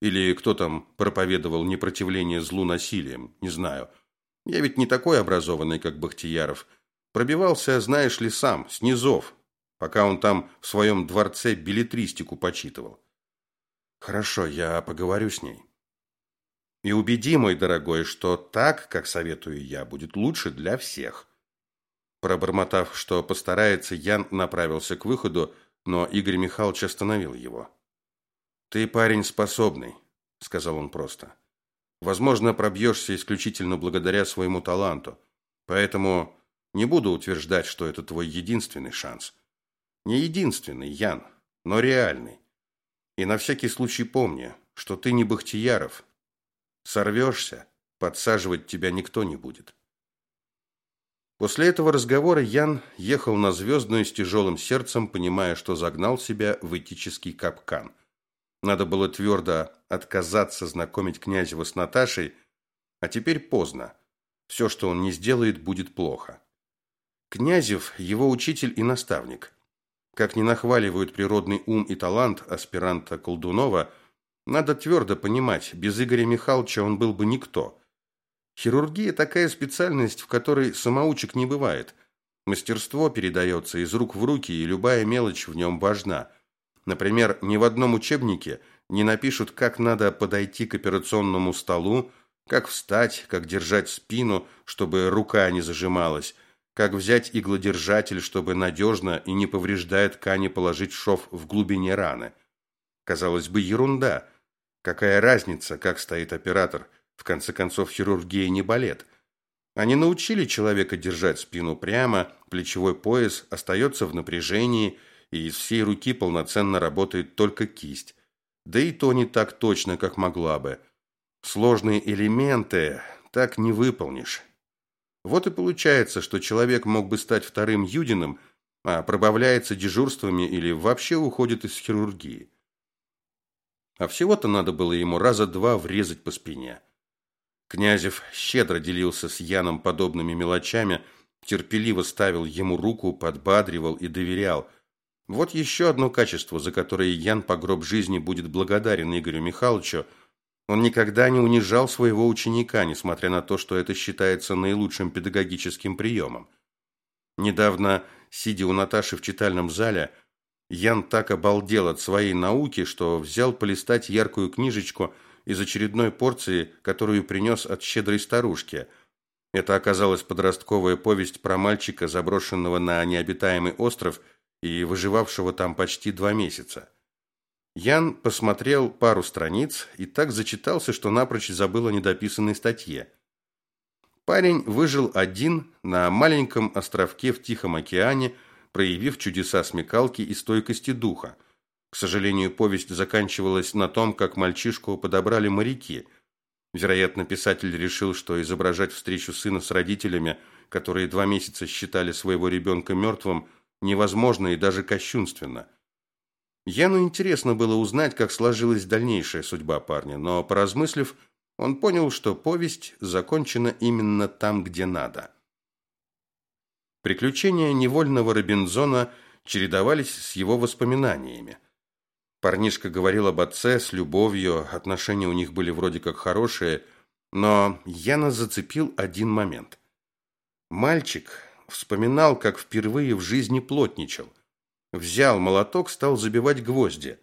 Или кто там проповедовал непротивление злу насилием, не знаю. Я ведь не такой образованный, как Бахтияров. Пробивался, знаешь ли, сам, с низов, пока он там в своем дворце билетристику почитывал. Хорошо, я поговорю с ней. И убеди, мой дорогой, что так, как советую я, будет лучше для всех. Пробормотав, что постарается, Ян направился к выходу, но Игорь Михайлович остановил его. «Ты парень способный», — сказал он просто. «Возможно, пробьешься исключительно благодаря своему таланту, поэтому не буду утверждать, что это твой единственный шанс. Не единственный, Ян, но реальный. И на всякий случай помни, что ты не Бахтияров. Сорвешься, подсаживать тебя никто не будет. После этого разговора Ян ехал на Звездную с тяжелым сердцем, понимая, что загнал себя в этический капкан. Надо было твердо отказаться знакомить Князева с Наташей, а теперь поздно. Все, что он не сделает, будет плохо. Князев – его учитель и наставник. Как не нахваливают природный ум и талант аспиранта Колдунова, надо твердо понимать, без Игоря Михайловича он был бы никто. Хирургия такая специальность, в которой самоучек не бывает. Мастерство передается из рук в руки, и любая мелочь в нем важна. Например, ни в одном учебнике не напишут, как надо подойти к операционному столу, как встать, как держать спину, чтобы рука не зажималась, как взять иглодержатель, чтобы надежно и не повреждая ткани положить шов в глубине раны. Казалось бы, ерунда. Какая разница, как стоит оператор? В конце концов, хирургия не балет. Они научили человека держать спину прямо, плечевой пояс остается в напряжении, и из всей руки полноценно работает только кисть. Да и то не так точно, как могла бы. Сложные элементы так не выполнишь. Вот и получается, что человек мог бы стать вторым Юдиным, а пробавляется дежурствами или вообще уходит из хирургии. А всего-то надо было ему раза два врезать по спине. Князев щедро делился с Яном подобными мелочами, терпеливо ставил ему руку, подбадривал и доверял. Вот еще одно качество, за которое Ян по гроб жизни будет благодарен Игорю Михайловичу – он никогда не унижал своего ученика, несмотря на то, что это считается наилучшим педагогическим приемом. Недавно, сидя у Наташи в читальном зале, Ян так обалдел от своей науки, что взял полистать яркую книжечку из очередной порции, которую принес от щедрой старушки. Это оказалась подростковая повесть про мальчика, заброшенного на необитаемый остров и выживавшего там почти два месяца. Ян посмотрел пару страниц и так зачитался, что напрочь забыл о недописанной статье. Парень выжил один на маленьком островке в Тихом океане, проявив чудеса смекалки и стойкости духа. К сожалению, повесть заканчивалась на том, как мальчишку подобрали моряки. Вероятно, писатель решил, что изображать встречу сына с родителями, которые два месяца считали своего ребенка мертвым, невозможно и даже кощунственно – Яну интересно было узнать, как сложилась дальнейшая судьба парня, но, поразмыслив, он понял, что повесть закончена именно там, где надо. Приключения невольного Робинзона чередовались с его воспоминаниями. Парнишка говорил об отце с любовью, отношения у них были вроде как хорошие, но Яна зацепил один момент. Мальчик вспоминал, как впервые в жизни плотничал – Взял молоток, стал забивать гвозди.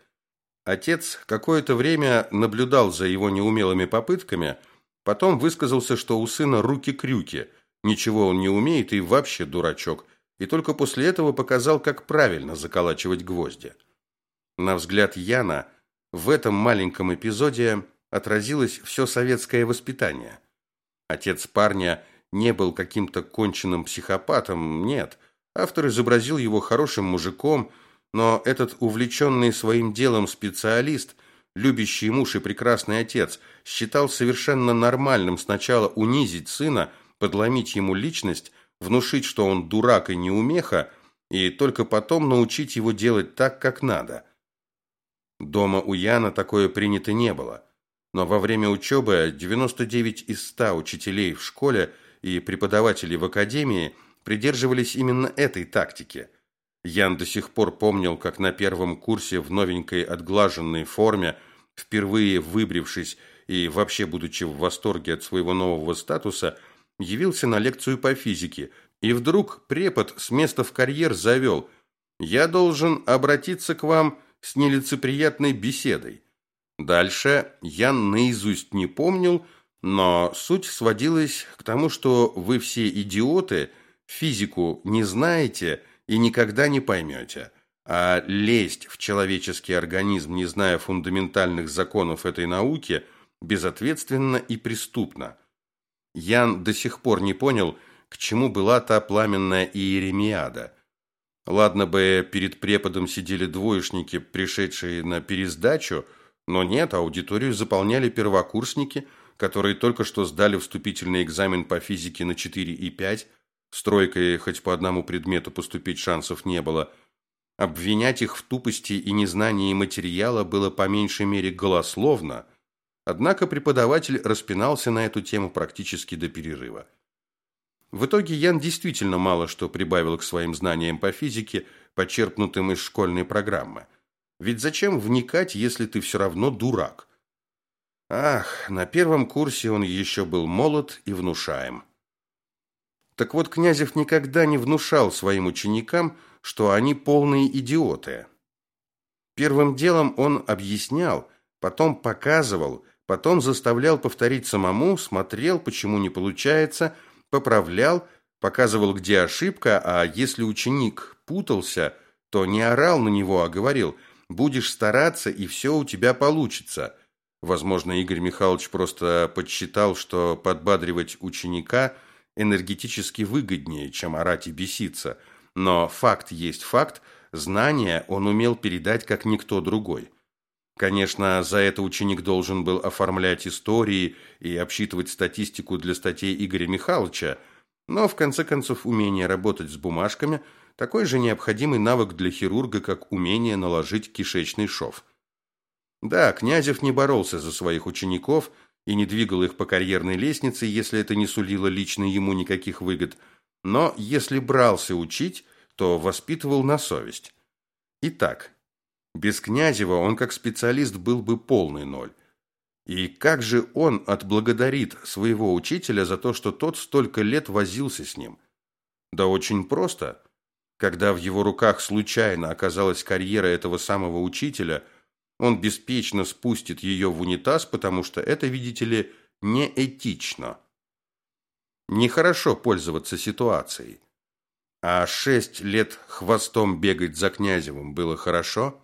Отец какое-то время наблюдал за его неумелыми попытками, потом высказался, что у сына руки-крюки, ничего он не умеет и вообще дурачок, и только после этого показал, как правильно заколачивать гвозди. На взгляд Яна, в этом маленьком эпизоде отразилось все советское воспитание. Отец парня не был каким-то конченным психопатом, нет – Автор изобразил его хорошим мужиком, но этот увлеченный своим делом специалист, любящий муж и прекрасный отец, считал совершенно нормальным сначала унизить сына, подломить ему личность, внушить, что он дурак и неумеха, и только потом научить его делать так, как надо. Дома у Яна такое принято не было. Но во время учебы 99 из 100 учителей в школе и преподавателей в академии – придерживались именно этой тактики. Ян до сих пор помнил, как на первом курсе в новенькой отглаженной форме, впервые выбрившись и вообще будучи в восторге от своего нового статуса, явился на лекцию по физике, и вдруг препод с места в карьер завел «Я должен обратиться к вам с нелицеприятной беседой». Дальше Ян наизусть не помнил, но суть сводилась к тому, что вы все идиоты – Физику не знаете и никогда не поймете. А лезть в человеческий организм, не зная фундаментальных законов этой науки, безответственно и преступно. Ян до сих пор не понял, к чему была та пламенная иеремиада. Ладно бы перед преподом сидели двоечники, пришедшие на пересдачу, но нет, аудиторию заполняли первокурсники, которые только что сдали вступительный экзамен по физике на 4 и 5, с тройкой хоть по одному предмету поступить шансов не было. Обвинять их в тупости и незнании материала было по меньшей мере голословно, однако преподаватель распинался на эту тему практически до перерыва. В итоге Ян действительно мало что прибавил к своим знаниям по физике, почерпнутым из школьной программы. Ведь зачем вникать, если ты все равно дурак? Ах, на первом курсе он еще был молод и внушаем. Так вот, Князев никогда не внушал своим ученикам, что они полные идиоты. Первым делом он объяснял, потом показывал, потом заставлял повторить самому, смотрел, почему не получается, поправлял, показывал, где ошибка, а если ученик путался, то не орал на него, а говорил «будешь стараться, и все у тебя получится». Возможно, Игорь Михайлович просто подсчитал, что подбадривать ученика энергетически выгоднее, чем орать и беситься. Но факт есть факт, знания он умел передать как никто другой. Конечно, за это ученик должен был оформлять истории и обсчитывать статистику для статей Игоря Михайловича, но в конце концов умение работать с бумажками – такой же необходимый навык для хирурга, как умение наложить кишечный шов. Да, Князев не боролся за своих учеников и не двигал их по карьерной лестнице, если это не сулило лично ему никаких выгод, но если брался учить, то воспитывал на совесть. Итак, без Князева он как специалист был бы полный ноль. И как же он отблагодарит своего учителя за то, что тот столько лет возился с ним? Да очень просто. Когда в его руках случайно оказалась карьера этого самого учителя – он беспечно спустит ее в унитаз, потому что это, видите ли, неэтично. Нехорошо пользоваться ситуацией. А шесть лет хвостом бегать за Князевым было хорошо?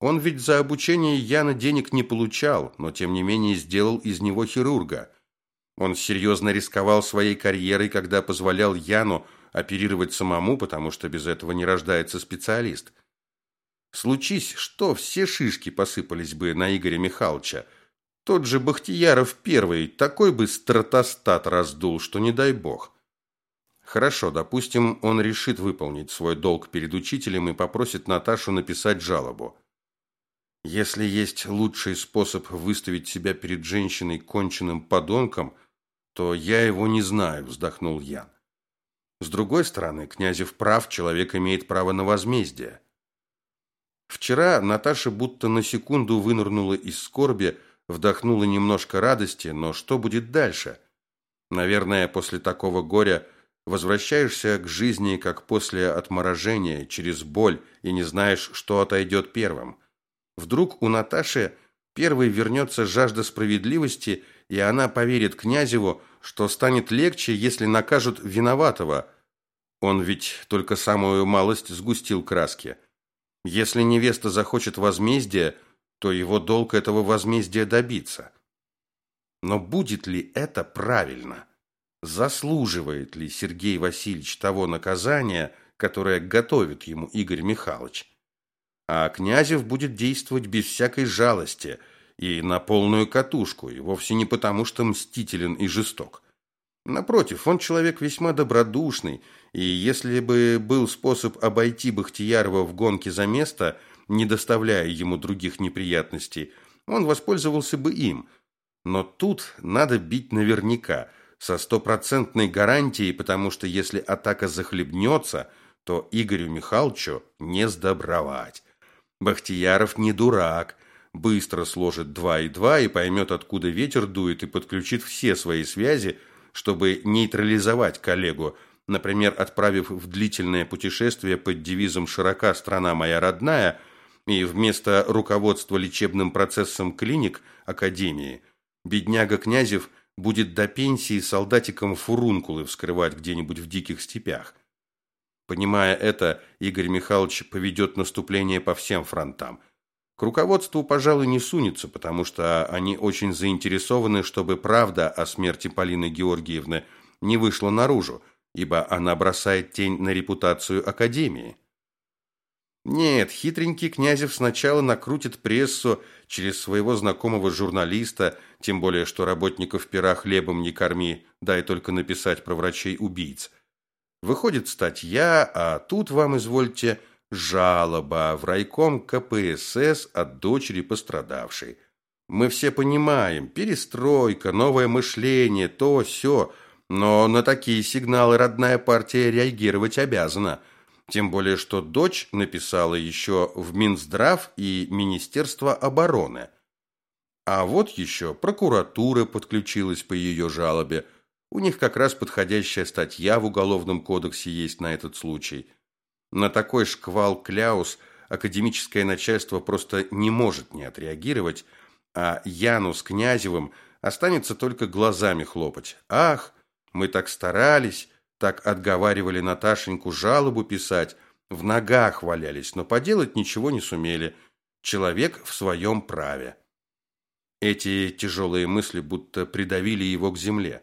Он ведь за обучение Яна денег не получал, но тем не менее сделал из него хирурга. Он серьезно рисковал своей карьерой, когда позволял Яну оперировать самому, потому что без этого не рождается специалист – Случись, что все шишки посыпались бы на Игоря Михайловича. Тот же Бахтияров первый такой бы стратостат раздул, что не дай бог. Хорошо, допустим, он решит выполнить свой долг перед учителем и попросит Наташу написать жалобу. Если есть лучший способ выставить себя перед женщиной конченным подонком, то я его не знаю, вздохнул Ян. С другой стороны, Князев прав, человек имеет право на возмездие. Вчера Наташа будто на секунду вынырнула из скорби, вдохнула немножко радости, но что будет дальше? Наверное, после такого горя возвращаешься к жизни, как после отморожения, через боль, и не знаешь, что отойдет первым. Вдруг у Наташи первой вернется жажда справедливости, и она поверит князеву, что станет легче, если накажут виноватого. Он ведь только самую малость сгустил краски. Если невеста захочет возмездия, то его долг этого возмездия добиться. Но будет ли это правильно? Заслуживает ли Сергей Васильевич того наказания, которое готовит ему Игорь Михайлович? А Князев будет действовать без всякой жалости и на полную катушку, и вовсе не потому, что мстителен и жесток. Напротив, он человек весьма добродушный, и если бы был способ обойти Бахтиярова в гонке за место, не доставляя ему других неприятностей, он воспользовался бы им. Но тут надо бить наверняка, со стопроцентной гарантией, потому что если атака захлебнется, то Игорю Михайловичу не сдобровать. Бахтияров не дурак, быстро сложит два и два и поймет, откуда ветер дует, и подключит все свои связи – чтобы нейтрализовать коллегу, например, отправив в длительное путешествие под девизом «Широка страна моя родная» и вместо руководства лечебным процессом клиник Академии, бедняга Князев будет до пенсии солдатиком фурункулы вскрывать где-нибудь в диких степях. Понимая это, Игорь Михайлович поведет наступление по всем фронтам – к руководству, пожалуй, не сунется, потому что они очень заинтересованы, чтобы правда о смерти Полины Георгиевны не вышла наружу, ибо она бросает тень на репутацию Академии. Нет, хитренький Князев сначала накрутит прессу через своего знакомого журналиста, тем более, что работников пера хлебом не корми, дай только написать про врачей-убийц. Выходит статья, а тут вам, извольте, жалоба в райком КПСС от дочери пострадавшей. Мы все понимаем, перестройка, новое мышление, то, все, но на такие сигналы родная партия реагировать обязана. Тем более, что дочь написала еще в Минздрав и Министерство обороны. А вот еще прокуратура подключилась по ее жалобе. У них как раз подходящая статья в Уголовном кодексе есть на этот случай. На такой шквал кляус академическое начальство просто не может не отреагировать, а Яну с Князевым останется только глазами хлопать. Ах, мы так старались, так отговаривали Наташеньку жалобу писать, в ногах валялись, но поделать ничего не сумели. Человек в своем праве. Эти тяжелые мысли будто придавили его к земле.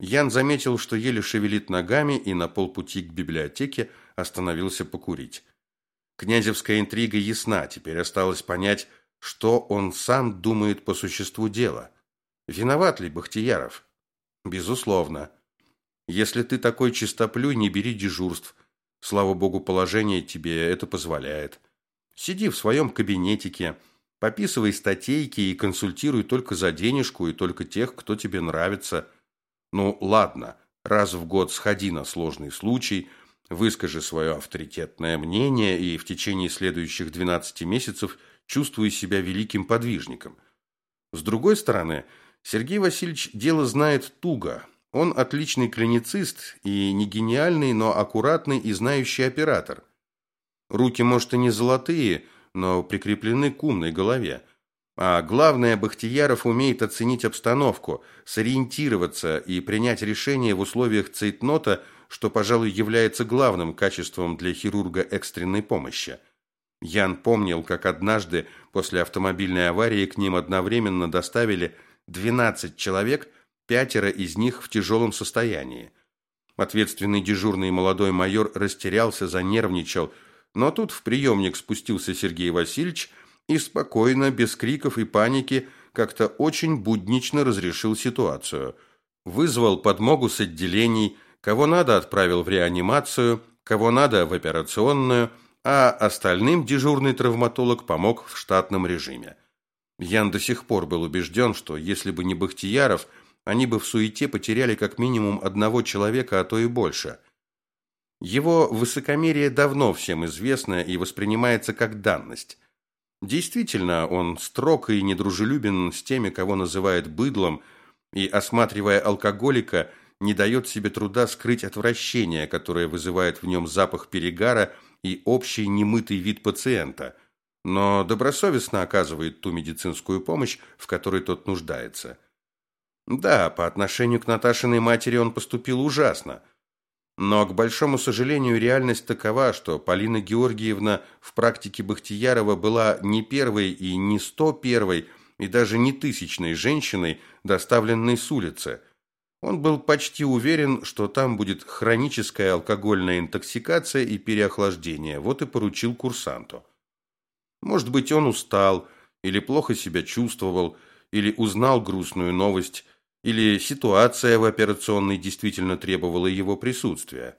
Ян заметил, что еле шевелит ногами и на полпути к библиотеке остановился покурить. Князевская интрига ясна, теперь осталось понять, что он сам думает по существу дела. Виноват ли Бахтияров? Безусловно. Если ты такой чистоплюй, не бери дежурств. Слава богу, положение тебе это позволяет. Сиди в своем кабинетике, Пописывай статейки и консультируй только за денежку и только тех, кто тебе нравится. Ну, ладно, раз в год сходи на сложный случай, выскажи свое авторитетное мнение и в течение следующих 12 месяцев чувствуй себя великим подвижником. С другой стороны, Сергей Васильевич дело знает туго. Он отличный клиницист и не гениальный, но аккуратный и знающий оператор. Руки, может, и не золотые – но прикреплены к умной голове. А главное, Бахтияров умеет оценить обстановку, сориентироваться и принять решение в условиях цейтнота, что, пожалуй, является главным качеством для хирурга экстренной помощи. Ян помнил, как однажды после автомобильной аварии к ним одновременно доставили 12 человек, пятеро из них в тяжелом состоянии. Ответственный дежурный молодой майор растерялся, занервничал, но тут в приемник спустился Сергей Васильевич и спокойно, без криков и паники, как-то очень буднично разрешил ситуацию. Вызвал подмогу с отделений, кого надо отправил в реанимацию, кого надо в операционную, а остальным дежурный травматолог помог в штатном режиме. Ян до сих пор был убежден, что если бы не Бахтияров, они бы в суете потеряли как минимум одного человека, а то и больше – его высокомерие давно всем известно и воспринимается как данность. Действительно, он строг и недружелюбен с теми, кого называет быдлом, и, осматривая алкоголика, не дает себе труда скрыть отвращение, которое вызывает в нем запах перегара и общий немытый вид пациента, но добросовестно оказывает ту медицинскую помощь, в которой тот нуждается. Да, по отношению к Наташиной матери он поступил ужасно – но, к большому сожалению, реальность такова, что Полина Георгиевна в практике Бахтиярова была не первой и не сто первой, и даже не тысячной женщиной, доставленной с улицы. Он был почти уверен, что там будет хроническая алкогольная интоксикация и переохлаждение, вот и поручил курсанту. Может быть, он устал, или плохо себя чувствовал, или узнал грустную новость – или ситуация в операционной действительно требовала его присутствия?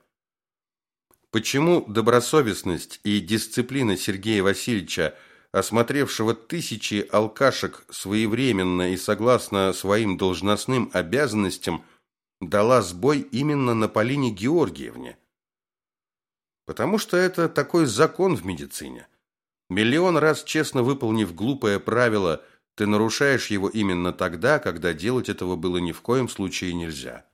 Почему добросовестность и дисциплина Сергея Васильевича, осмотревшего тысячи алкашек своевременно и согласно своим должностным обязанностям, дала сбой именно на Полине Георгиевне? Потому что это такой закон в медицине. Миллион раз честно выполнив глупое правило – ты нарушаешь его именно тогда, когда делать этого было ни в коем случае нельзя.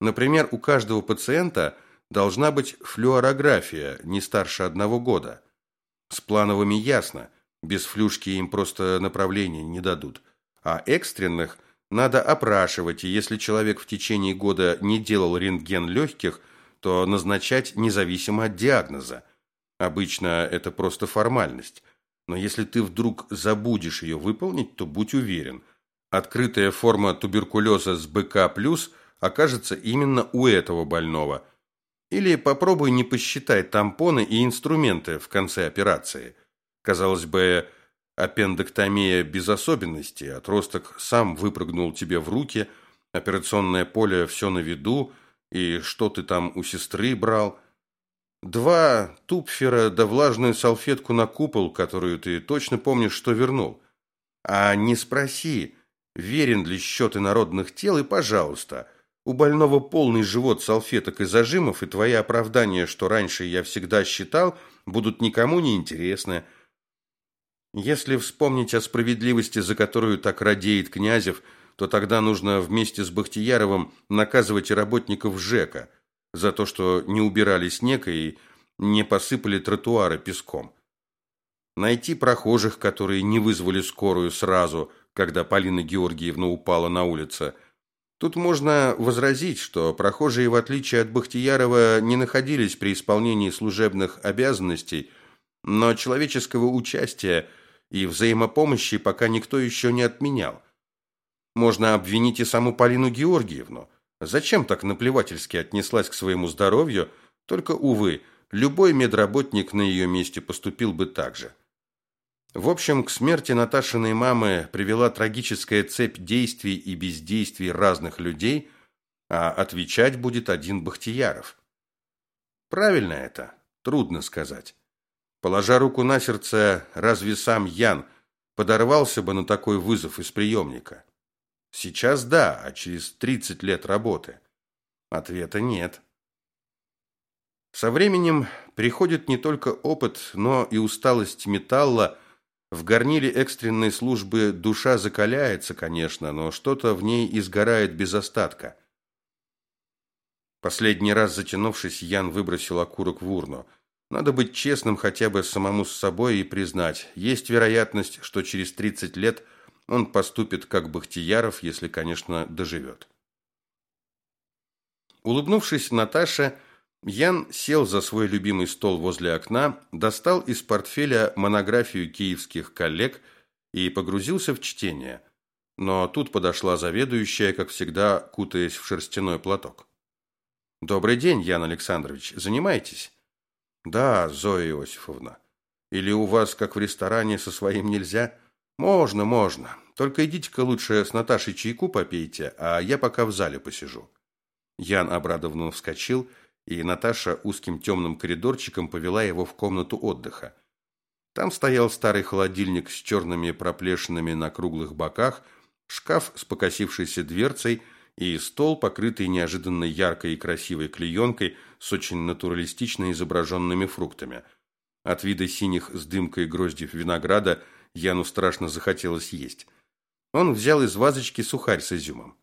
Например, у каждого пациента должна быть флюорография не старше одного года. С плановыми ясно, без флюшки им просто направления не дадут. А экстренных надо опрашивать, и если человек в течение года не делал рентген легких, то назначать независимо от диагноза. Обычно это просто формальность. Но если ты вдруг забудешь ее выполнить, то будь уверен, открытая форма туберкулеза с БК+, окажется именно у этого больного. Или попробуй не посчитать тампоны и инструменты в конце операции. Казалось бы, аппендэктомия без особенностей, отросток сам выпрыгнул тебе в руки, операционное поле все на виду, и что ты там у сестры брал – Два тупфера да влажную салфетку на купол, которую ты точно помнишь, что вернул. А не спроси, верен ли счеты народных тел, и, пожалуйста, У больного полный живот салфеток и зажимов, и твои оправдания, что раньше я всегда считал, будут никому не интересны. Если вспомнить о справедливости, за которую так радеет Князев, то тогда нужно вместе с Бахтияровым наказывать и работников ЖЭКа за то, что не убирали снег и не посыпали тротуары песком. Найти прохожих, которые не вызвали скорую сразу, когда Полина Георгиевна упала на улице. Тут можно возразить, что прохожие, в отличие от Бахтиярова, не находились при исполнении служебных обязанностей, но человеческого участия и взаимопомощи пока никто еще не отменял. Можно обвинить и саму Полину Георгиевну. Зачем так наплевательски отнеслась к своему здоровью, только, увы, любой медработник на ее месте поступил бы так же. В общем, к смерти Наташиной мамы привела трагическая цепь действий и бездействий разных людей, а отвечать будет один Бахтияров. Правильно это? Трудно сказать. Положа руку на сердце, разве сам Ян подорвался бы на такой вызов из приемника? Сейчас да, а через 30 лет работы? Ответа нет. Со временем приходит не только опыт, но и усталость металла. В горниле экстренной службы душа закаляется, конечно, но что-то в ней изгорает без остатка. Последний раз затянувшись, Ян выбросил окурок в урну. Надо быть честным хотя бы самому с собой и признать, есть вероятность, что через 30 лет он поступит как Бахтияров, если, конечно, доживет. Улыбнувшись Наташе, Ян сел за свой любимый стол возле окна, достал из портфеля монографию киевских коллег и погрузился в чтение. Но тут подошла заведующая, как всегда, кутаясь в шерстяной платок. «Добрый день, Ян Александрович. Занимаетесь?» «Да, Зоя Иосифовна. Или у вас, как в ресторане, со своим нельзя?» «Можно, можно. Только идите-ка лучше с Наташей чайку попейте, а я пока в зале посижу». Ян обрадованно вскочил и Наташа узким темным коридорчиком повела его в комнату отдыха. Там стоял старый холодильник с черными проплешинами на круглых боках, шкаф с покосившейся дверцей и стол, покрытый неожиданно яркой и красивой клеенкой с очень натуралистично изображенными фруктами. От вида синих с дымкой гроздьев винограда Яну страшно захотелось есть. Он взял из вазочки сухарь с изюмом.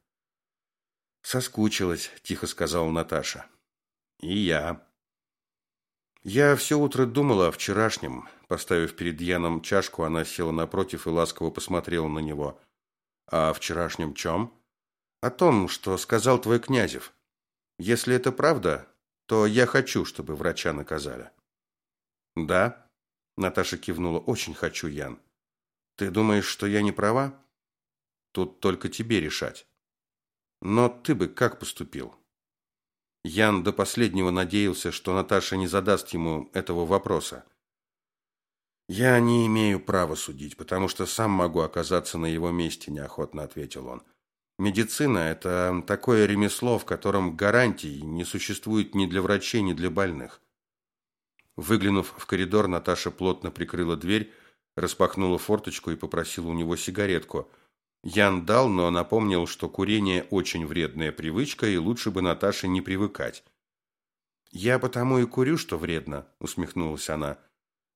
«Соскучилась», – тихо сказала Наташа. И я. Я все утро думала о вчерашнем. Поставив перед Яном чашку, она села напротив и ласково посмотрела на него. А о вчерашнем чем? О том, что сказал твой Князев. Если это правда, то я хочу, чтобы врача наказали. Да? Наташа кивнула. Очень хочу, Ян. Ты думаешь, что я не права? Тут только тебе решать. Но ты бы как поступил? Ян до последнего надеялся, что Наташа не задаст ему этого вопроса. «Я не имею права судить, потому что сам могу оказаться на его месте», – неохотно ответил он. «Медицина – это такое ремесло, в котором гарантий не существует ни для врачей, ни для больных». Выглянув в коридор, Наташа плотно прикрыла дверь, распахнула форточку и попросила у него сигаретку – Ян дал, но напомнил, что курение очень вредная привычка, и лучше бы Наташе не привыкать. «Я потому и курю, что вредно», – усмехнулась она.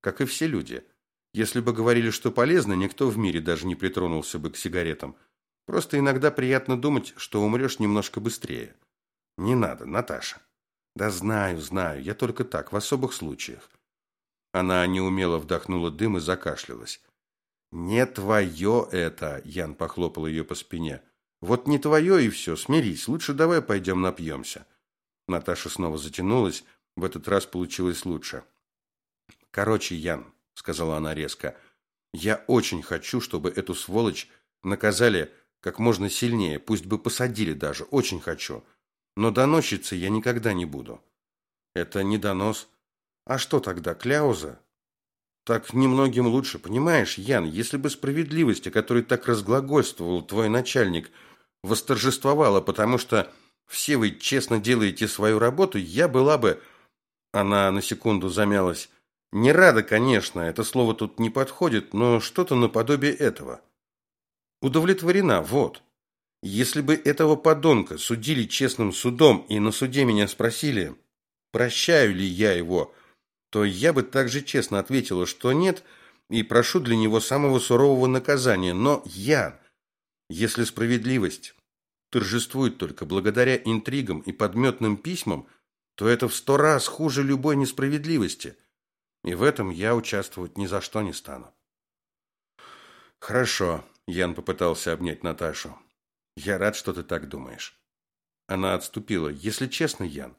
«Как и все люди. Если бы говорили, что полезно, никто в мире даже не притронулся бы к сигаретам. Просто иногда приятно думать, что умрешь немножко быстрее». «Не надо, Наташа». «Да знаю, знаю, я только так, в особых случаях». Она неумело вдохнула дым и закашлялась. «Не твое это!» – Ян похлопал ее по спине. «Вот не твое и все, смирись, лучше давай пойдем напьемся». Наташа снова затянулась, в этот раз получилось лучше. «Короче, Ян», – сказала она резко, – «я очень хочу, чтобы эту сволочь наказали как можно сильнее, пусть бы посадили даже, очень хочу. Но доноситься я никогда не буду». «Это не донос. А что тогда, кляуза?» Так немногим лучше, понимаешь, Ян, если бы справедливость, о которой так разглагольствовал твой начальник, восторжествовала, потому что все вы честно делаете свою работу, я была бы... Она на секунду замялась. Не рада, конечно, это слово тут не подходит, но что-то наподобие этого. Удовлетворена, вот. Если бы этого подонка судили честным судом и на суде меня спросили, прощаю ли я его, то я бы также честно ответила, что нет, и прошу для него самого сурового наказания. Но я, если справедливость торжествует только благодаря интригам и подметным письмам, то это в сто раз хуже любой несправедливости. И в этом я участвовать ни за что не стану. Хорошо, Ян попытался обнять Наташу. Я рад, что ты так думаешь. Она отступила. Если честно, Ян,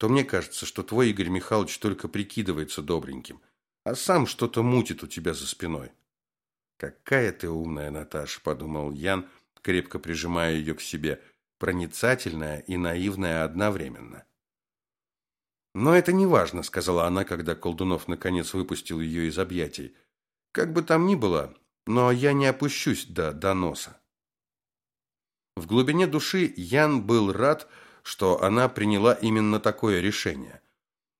то мне кажется, что твой Игорь Михайлович только прикидывается добреньким, а сам что-то мутит у тебя за спиной. Какая ты умная, Наташа, подумал Ян, крепко прижимая ее к себе, проницательная и наивная одновременно. Но это не важно, сказала она, когда Колдунов наконец выпустил ее из объятий. Как бы там ни было, но я не опущусь до доноса. В глубине души Ян был рад, что она приняла именно такое решение.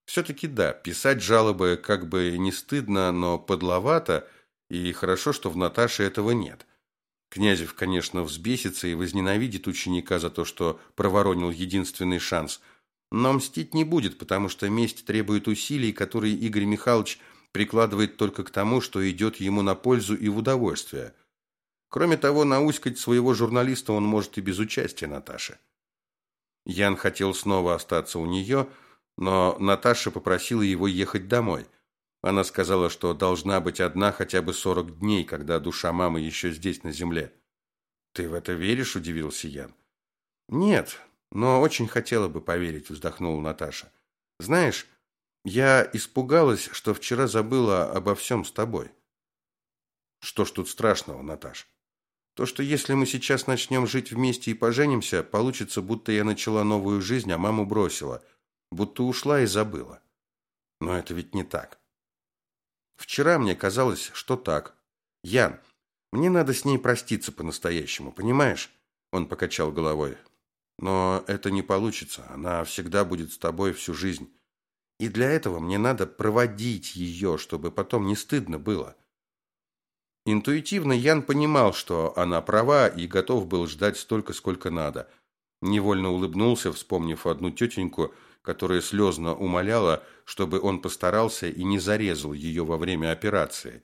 Все-таки да, писать жалобы как бы не стыдно, но подловато, и хорошо, что в Наташе этого нет. Князев, конечно, взбесится и возненавидит ученика за то, что проворонил единственный шанс, но мстить не будет, потому что месть требует усилий, которые Игорь Михайлович прикладывает только к тому, что идет ему на пользу и в удовольствие. Кроме того, науськать своего журналиста он может и без участия Наташи. Ян хотел снова остаться у нее, но Наташа попросила его ехать домой. Она сказала, что должна быть одна хотя бы сорок дней, когда душа мамы еще здесь, на земле. «Ты в это веришь?» – удивился Ян. «Нет, но очень хотела бы поверить», – вздохнула Наташа. «Знаешь, я испугалась, что вчера забыла обо всем с тобой». «Что ж тут страшного, Наташ?» То, что если мы сейчас начнем жить вместе и поженимся, получится, будто я начала новую жизнь, а маму бросила, будто ушла и забыла. Но это ведь не так. Вчера мне казалось, что так. Ян, мне надо с ней проститься по-настоящему, понимаешь? Он покачал головой. Но это не получится. Она всегда будет с тобой всю жизнь. И для этого мне надо проводить ее, чтобы потом не стыдно было. Интуитивно Ян понимал, что она права и готов был ждать столько, сколько надо. Невольно улыбнулся, вспомнив одну тетеньку, которая слезно умоляла, чтобы он постарался и не зарезал ее во время операции.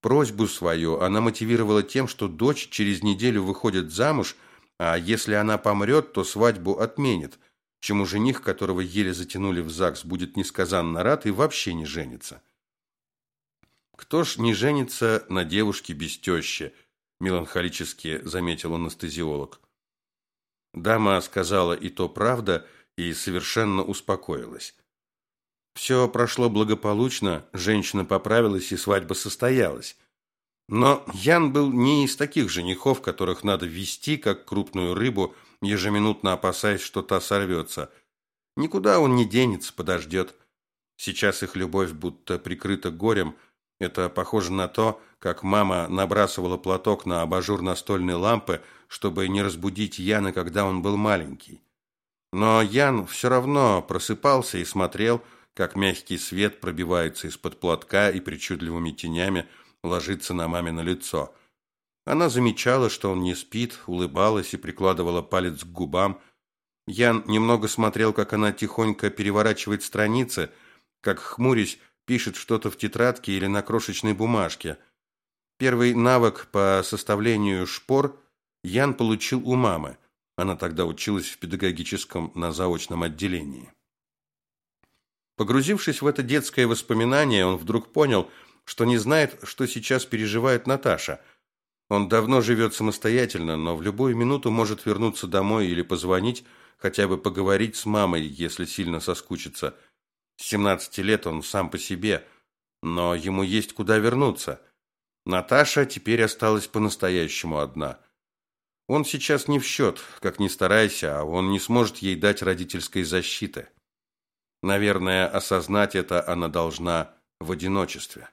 Просьбу свою она мотивировала тем, что дочь через неделю выходит замуж, а если она помрет, то свадьбу отменит, чему жених, которого еле затянули в ЗАГС, будет несказанно рад и вообще не женится. Кто ж не женится на девушке без тещи? Меланхолически заметил анестезиолог. Дама сказала и то правда, и совершенно успокоилась. Все прошло благополучно, женщина поправилась и свадьба состоялась. Но Ян был не из таких женихов, которых надо вести, как крупную рыбу, ежеминутно опасаясь, что та сорвется. Никуда он не денется, подождет. Сейчас их любовь будто прикрыта горем – это похоже на то, как мама набрасывала платок на абажур настольной лампы, чтобы не разбудить Яна, когда он был маленький. Но Ян все равно просыпался и смотрел, как мягкий свет пробивается из-под платка и причудливыми тенями ложится на мамино лицо. Она замечала, что он не спит, улыбалась и прикладывала палец к губам. Ян немного смотрел, как она тихонько переворачивает страницы, как, хмурясь, пишет что-то в тетрадке или на крошечной бумажке. Первый навык по составлению шпор Ян получил у мамы. Она тогда училась в педагогическом на заочном отделении. Погрузившись в это детское воспоминание, он вдруг понял, что не знает, что сейчас переживает Наташа. Он давно живет самостоятельно, но в любую минуту может вернуться домой или позвонить, хотя бы поговорить с мамой, если сильно соскучится – с 17 лет он сам по себе, но ему есть куда вернуться. Наташа теперь осталась по-настоящему одна. Он сейчас не в счет, как ни старайся, а он не сможет ей дать родительской защиты. Наверное, осознать это она должна в одиночестве.